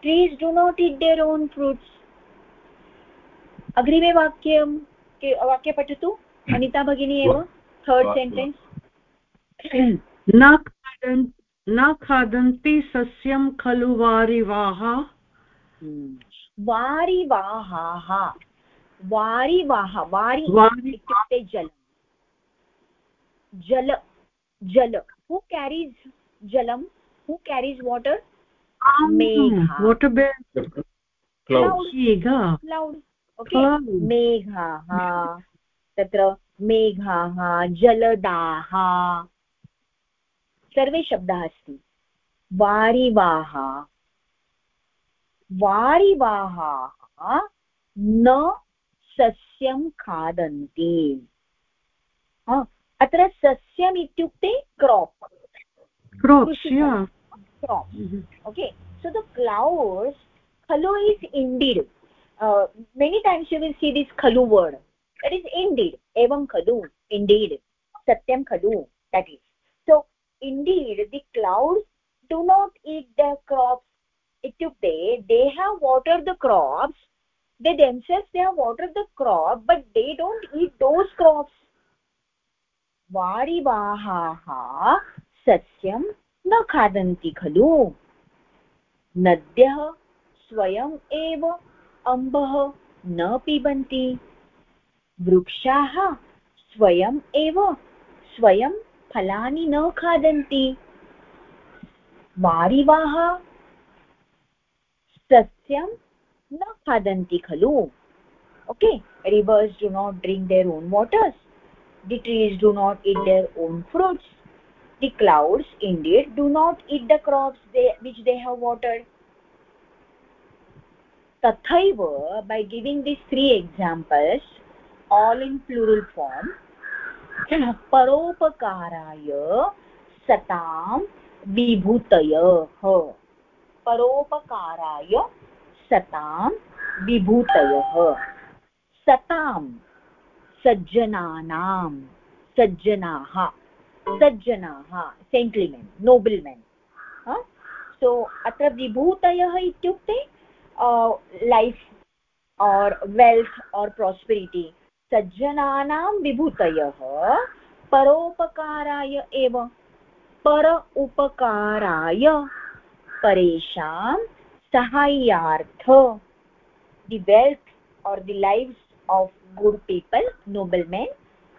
Speaker 2: Trees do not eat their own fruits. अग्रिमे वाक्यं वाक्य पठतु। अनिता भगिनी एव थर्ड् सेण्टेन्स्
Speaker 12: न खादन् न खादन्ति सस्यं खलु वारिवाः।
Speaker 2: वारिवाहाः। वारिवाह वारि इत्युक्ते जल। जल जल। हु
Speaker 12: केरीज् जलं?
Speaker 2: हु
Speaker 12: केरीज्
Speaker 2: वाटर् मेघाः। तत्र मेघाः जलदाः। सर्वे शब्दाः अस्ति। वारिवाहा। वारिवाहाः न सस्यं खादन्ति। अत्र सस्यम् इत्युक्ते
Speaker 12: crop.
Speaker 2: Okay so the clouds खलु is indeed many times you will see this खलु वर्ड् दट् इस् इण्डीड् एवं खलु इण्डीड् सत्यं खलु that is so indeed the clouds do not eat the crops इत्युक्ते they have water the crops they themselves, they have watered the crop, but they don't eat those crops. वारिवाहाः सस्यं न खादन्ति खलु नद्यः स्वयम् एव अम्बः न पिबन्ति वृक्षाः स्वयम् एव स्वयं फलानि न खादन्ति वारिवाः मत्स्यं न खादन्ति खलु. Okay rivers do not drink their own waters the trees do not eat their own fruits the clouds indeed do not eat the crops they which they have water तथैव by giving this three examples all in plural form परोपकाराय सतां विभूतयः परोपकाराय सतां विभूतयः। सतां सज्जनानां, सज्जनाः सज्जनाः सेण्ट्लिमेन् नोबल्मेन्। सो अत्र विभूतयः इत्युक्ते life or wealth or prosperity सज्जनानां विभूतयः, परोपकाराय एव। पर उपकाराय परेषां sahayartho the wealth or the lives of good people noblemen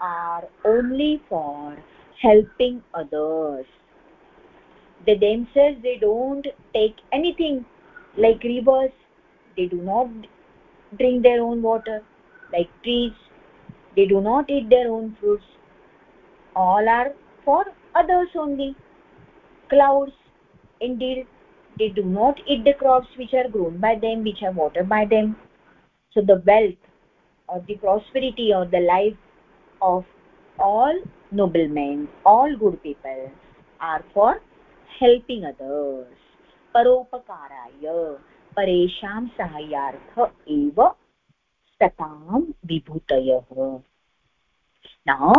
Speaker 2: are only for helping others. They themselves they don't take anything. Like rivers they do not drink their own water. Like trees they do not eat their own fruits. All are for others only. Clouds indeed they do not eat the crops which are grown by them which are watered by them so the wealth or the prosperity or the life of all noblemen all good people are for helping others परोपकाराय परेषां साहाय्यार्थ एव सतां विभूतयः now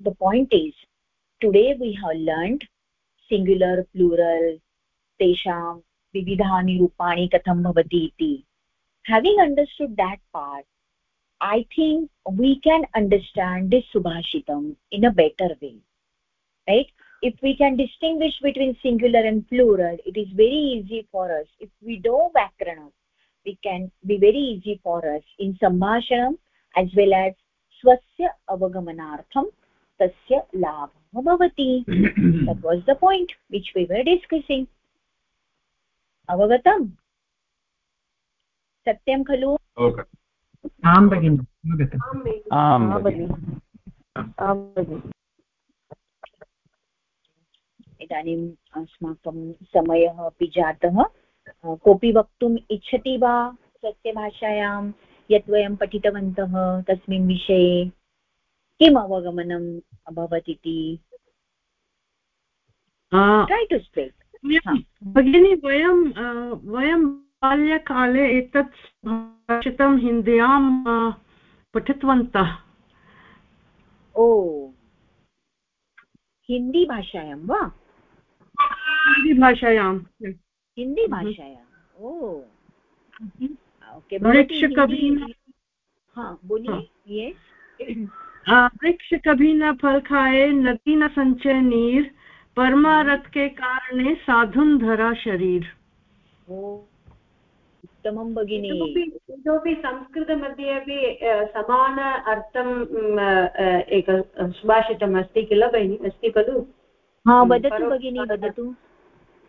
Speaker 2: the point is today we have learned singular plural तेषां विविधानि रूपाणि कथं भवति इति. Having understood that part I think we can understand this सुभाषितम् in a better way right if we can distinguish between singular and plural it is very easy for us if we do व्याकरण we can be very easy for us in सम्भाषणम् as well as स्वस्य अवगमनार्थं तस्य लाभः भवति that was the point which we were discussing avagatam सत्यं खलु?
Speaker 3: आं भगिनि
Speaker 2: इदानीम् अस्माकं समयः अपि जातः। कोऽपि वक्तुम् इच्छति वा स्वस्य भाषायां यत् वयं पठितवन्तः तस्मिन् विषये किम् अवगमनम् अभवत् इति ट्रै टु स्पीक्
Speaker 12: भगिनी वयं वयं बाल्यकाले एतत् भाषितं हिन्द्यां पठितवन्तः।
Speaker 2: ओ। हिन्दीभाषायां वा?
Speaker 12: हिन्दीभाषायां
Speaker 2: हिन्दीभाषायाम् ओ। ओके
Speaker 12: वृक्ष कभी
Speaker 2: हाँ बोलिए
Speaker 12: वृक्ष कभी न फल खाए नदी न संचय नीर परमारथ के कारणे साधुन धरा शरीर।
Speaker 2: ओ उत्तमं भगिनि।
Speaker 5: इतोपि संस्कृतमध्ये अपि समान अर्थम् एक सुभाषितम् अस्ति किल भगिनि? अस्ति खलु?
Speaker 2: हा वदतु भगिनि वदतु।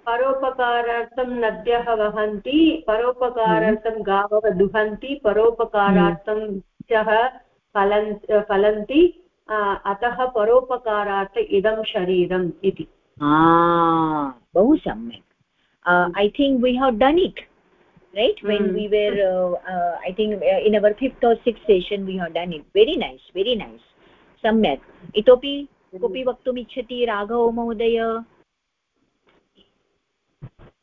Speaker 5: परोपकारार्थं नद्यः वहन्ति परोपकारार्थं गावः दुहन्ति परोपकारार्थं वृक्षः फलन् फलन्ति अतः परोपकारार्थ इदं शरीरम् इति।
Speaker 2: बहु सम्यक् I think we have done it right mm. when we were uh, uh, i think uh, in our fifth or sixth session we have done it very nice very nice सम्यक् इतोपि कोऽपि वक्तुम् इच्छति राघव महोदय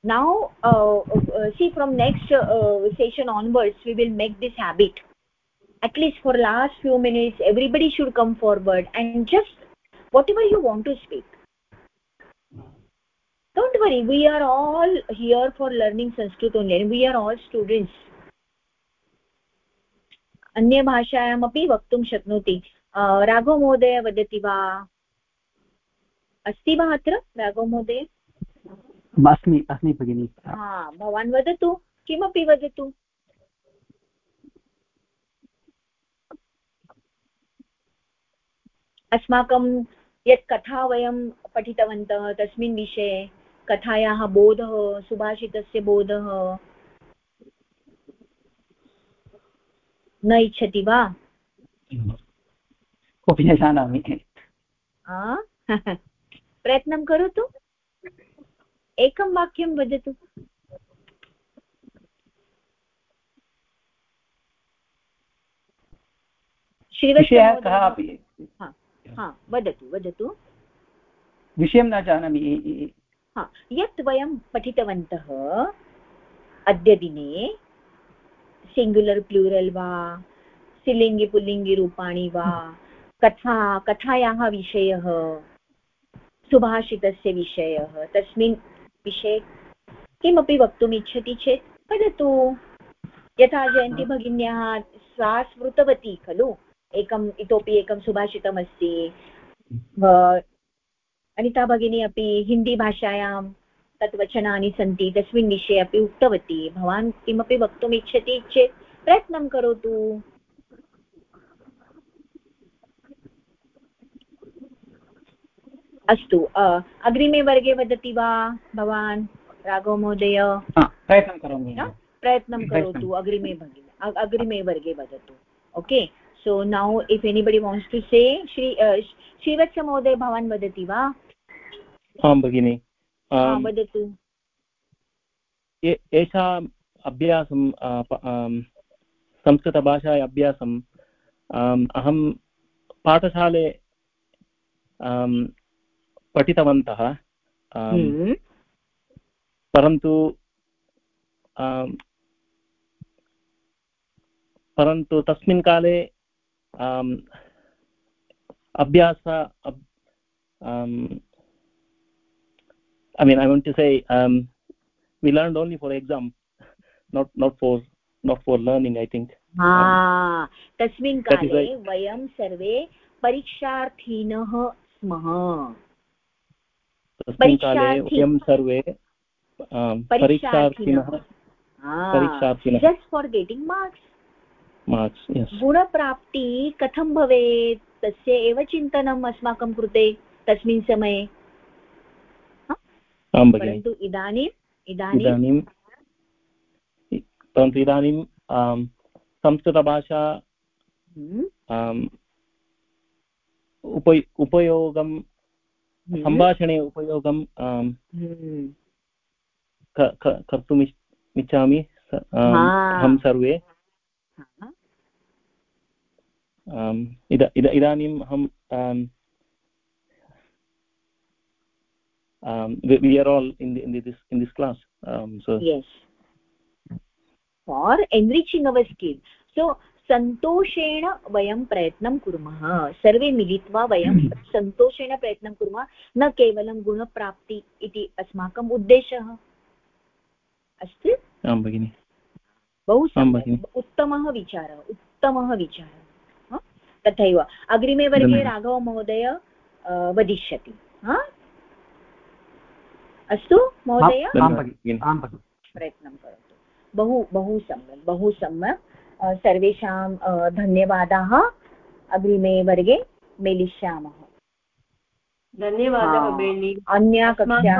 Speaker 2: now uh, uh, see from next uh, session onwards we will make this habit at least for last few minutes everybody should come forward and just whatever you want to speak don't worry we are all here for learning sanskrit only and we are all students. अन्यभाषायामपि वक्तुं शक्नोति राघव महोदय वदति वा अस्ति वा अत्र राघव महोदय
Speaker 7: अस्मि अस्मि भगिनि
Speaker 2: हा भवान् वदतु किमपि वदतु अस्माकं यत् कथा वयं पठितवन्तः तस्मिन् विषये कथायाः बोधः सुभाषितस्य बोधः। न इच्छति वा?
Speaker 7: कोऽपि न जानामि।
Speaker 2: प्रयत्नं करोतु। एकं वाक्यं वदतु। वदतु वदतु।
Speaker 7: विषयं न जानामि।
Speaker 2: यत् वयं पठितवन्तः अद्यदिने सिङ्ग्युलर् प्लूरल् वा स्त्रीलिङ्गि पुल्लिङ्गिरूपाणि वा कथा कथायाः विषयः सुभाषितस्य विषयः तस्मिन् विषये किमपि वक्तुम् इच्छति चेत् वदतु। यथा जयन्ती भगिन्याः सा स्मृतवती खलु? एकम् इतोपि एकं सुभाषितमस्ति। अनिता भगिनी अपि हिन्दीभाषायां तत् वचनानि सन्ति तस्मिन् विषये अपि उक्तवती। भवान् किमपि वक्तुम् इच्छति चेत् प्रयत्नं करोतु। अस्तु अग्रिमे वर्गे वदति वा भवान्? राघवमहोदय
Speaker 7: प्रयत्नं करोमि
Speaker 2: प्रयत्नं करोतु अग्रिमे भगिनी अग्रिमे वर्गे वदतु okay? So now if anybody wants to say Shri श्रीवत्समहोदय भवान् वदति वा?
Speaker 8: आं भगिनि।
Speaker 2: वदतु।
Speaker 8: एषा अभ्यासं संस्कृतभाषा अभ्यासम् अहं पाठशाले पठितवन्तः हम्म। परन्तु परन्तु तस्मिन् काले अभ्यास I mean, I want to say um, we learned only for exam, not not for not for learning. I think.
Speaker 2: हाँ तस्मिन् काले वयं सर्वे परीक्षार्थीनः स्मः
Speaker 8: तस्मिन् काले वयं सर्वे परीक्षार्थिनः
Speaker 2: परीक्षार्थिनः just for getting marks
Speaker 8: marks
Speaker 2: गुणप्राप्ति कथं भवेत् तस्य एव चिन्तनम् अस्माकं कृते तस्मिन् समये परन्तु इदानीम्
Speaker 8: इदानीं परन्तु इदानीं संस्कृतभाषा हम्म। उपय उपयोगं हम्म। सम्भाषणे उपयोगं हम्म। कर्तुम् इच्छामि अहं सर्वे इदानीम् अहं um, we, we, are all in, the, in the, this in this class. Um, so
Speaker 2: yes. For enriching our skill. So सन्तोषेण वयं प्रयत्नं कुर्मः सर्वे मिलित्वा वयं सन्तोषेण प्रयत्नं कुर्मः न केवलं गुणप्राप्ति इति अस्माकम् उद्देशः अस्ति
Speaker 8: आं भगिनि
Speaker 2: बहु उत्तमः विचारः उत्तमः विचारः तथैव अग्रिमे वर्गे राघवमहोदय वदिष्यति अस्तु महोदय? प्रयत्नं करोतु। बहु बहु सम्यक् बहु सम्यक्। सर्वेषां धन्यवादाः। अग्रिमे वर्गे मेलिष्यामः।
Speaker 5: धन्यवादः
Speaker 2: अन्या कक्षा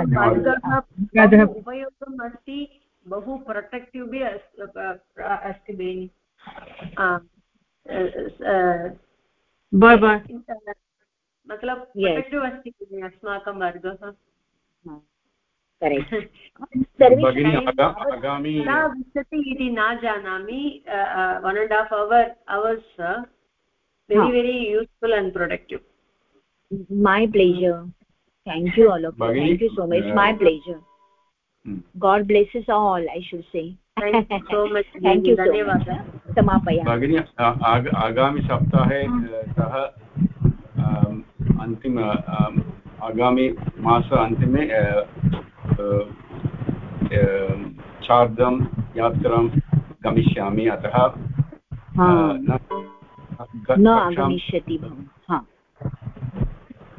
Speaker 5: उपयोगम् अस्ति बहु प्रोटेक्टिव् बि अस्ति बेनि मतलब प्रोटेक्टिव् अस्ति अस्माकं वर्गः।
Speaker 10: गच्छति
Speaker 5: इति न जानामि one and half hour hours very very useful and productive
Speaker 2: my pleasure thank you all thank you so much my pleasure God blesses all I should say
Speaker 10: भगिनी आगामिसप्ताहे सः अन्तिम आगामि अन्तिमे चार्धं यात्रां गमिष्यामि अतः
Speaker 2: न आगमिष्यति भवान्।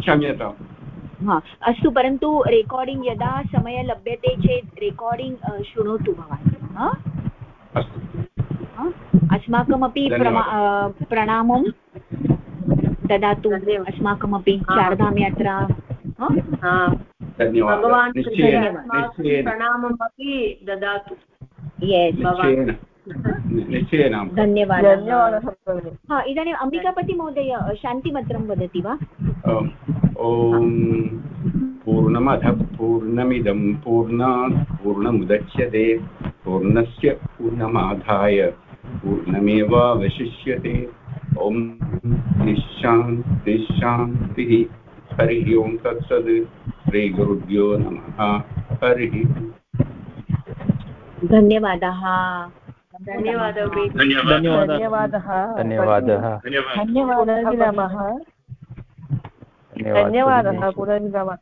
Speaker 10: क्षम्यताम्।
Speaker 2: हा अस्तु परन्तु रेकार्डिङ्ग् यदा समयः लभ्यते चेत् रेकार्डिङ्ग् शृणोतु भवान्। अस्माकमपि प्रणामं। ददातु। अस्माकमपि चारधाम यात्रा।
Speaker 5: भगवान् प्रणामम् अपि ददातु।
Speaker 2: धन्यवादः। हा इदानीम् अम्बिकापतिमहोदय शान्तिमन्त्रं वदति वा?
Speaker 10: ॐ पूर्णमधः पूर्णमिदं पूर्णात् पूर्णमुदच्यते पूर्णस्य पूर्णमाधाय पूर्णमेवावशिष्यते। ॐ निशान्तिशान्तिः हरिः ओं तत्सद् श्रीगुरुभ्यो नमः। हरिः।
Speaker 2: धन्यवादः।
Speaker 5: धन्यवादः
Speaker 11: धन्यवादः।
Speaker 4: धन्यवादः।
Speaker 11: धन्यवादः। पुनर्मिलामः धन्यवादः पुनर्मिलामः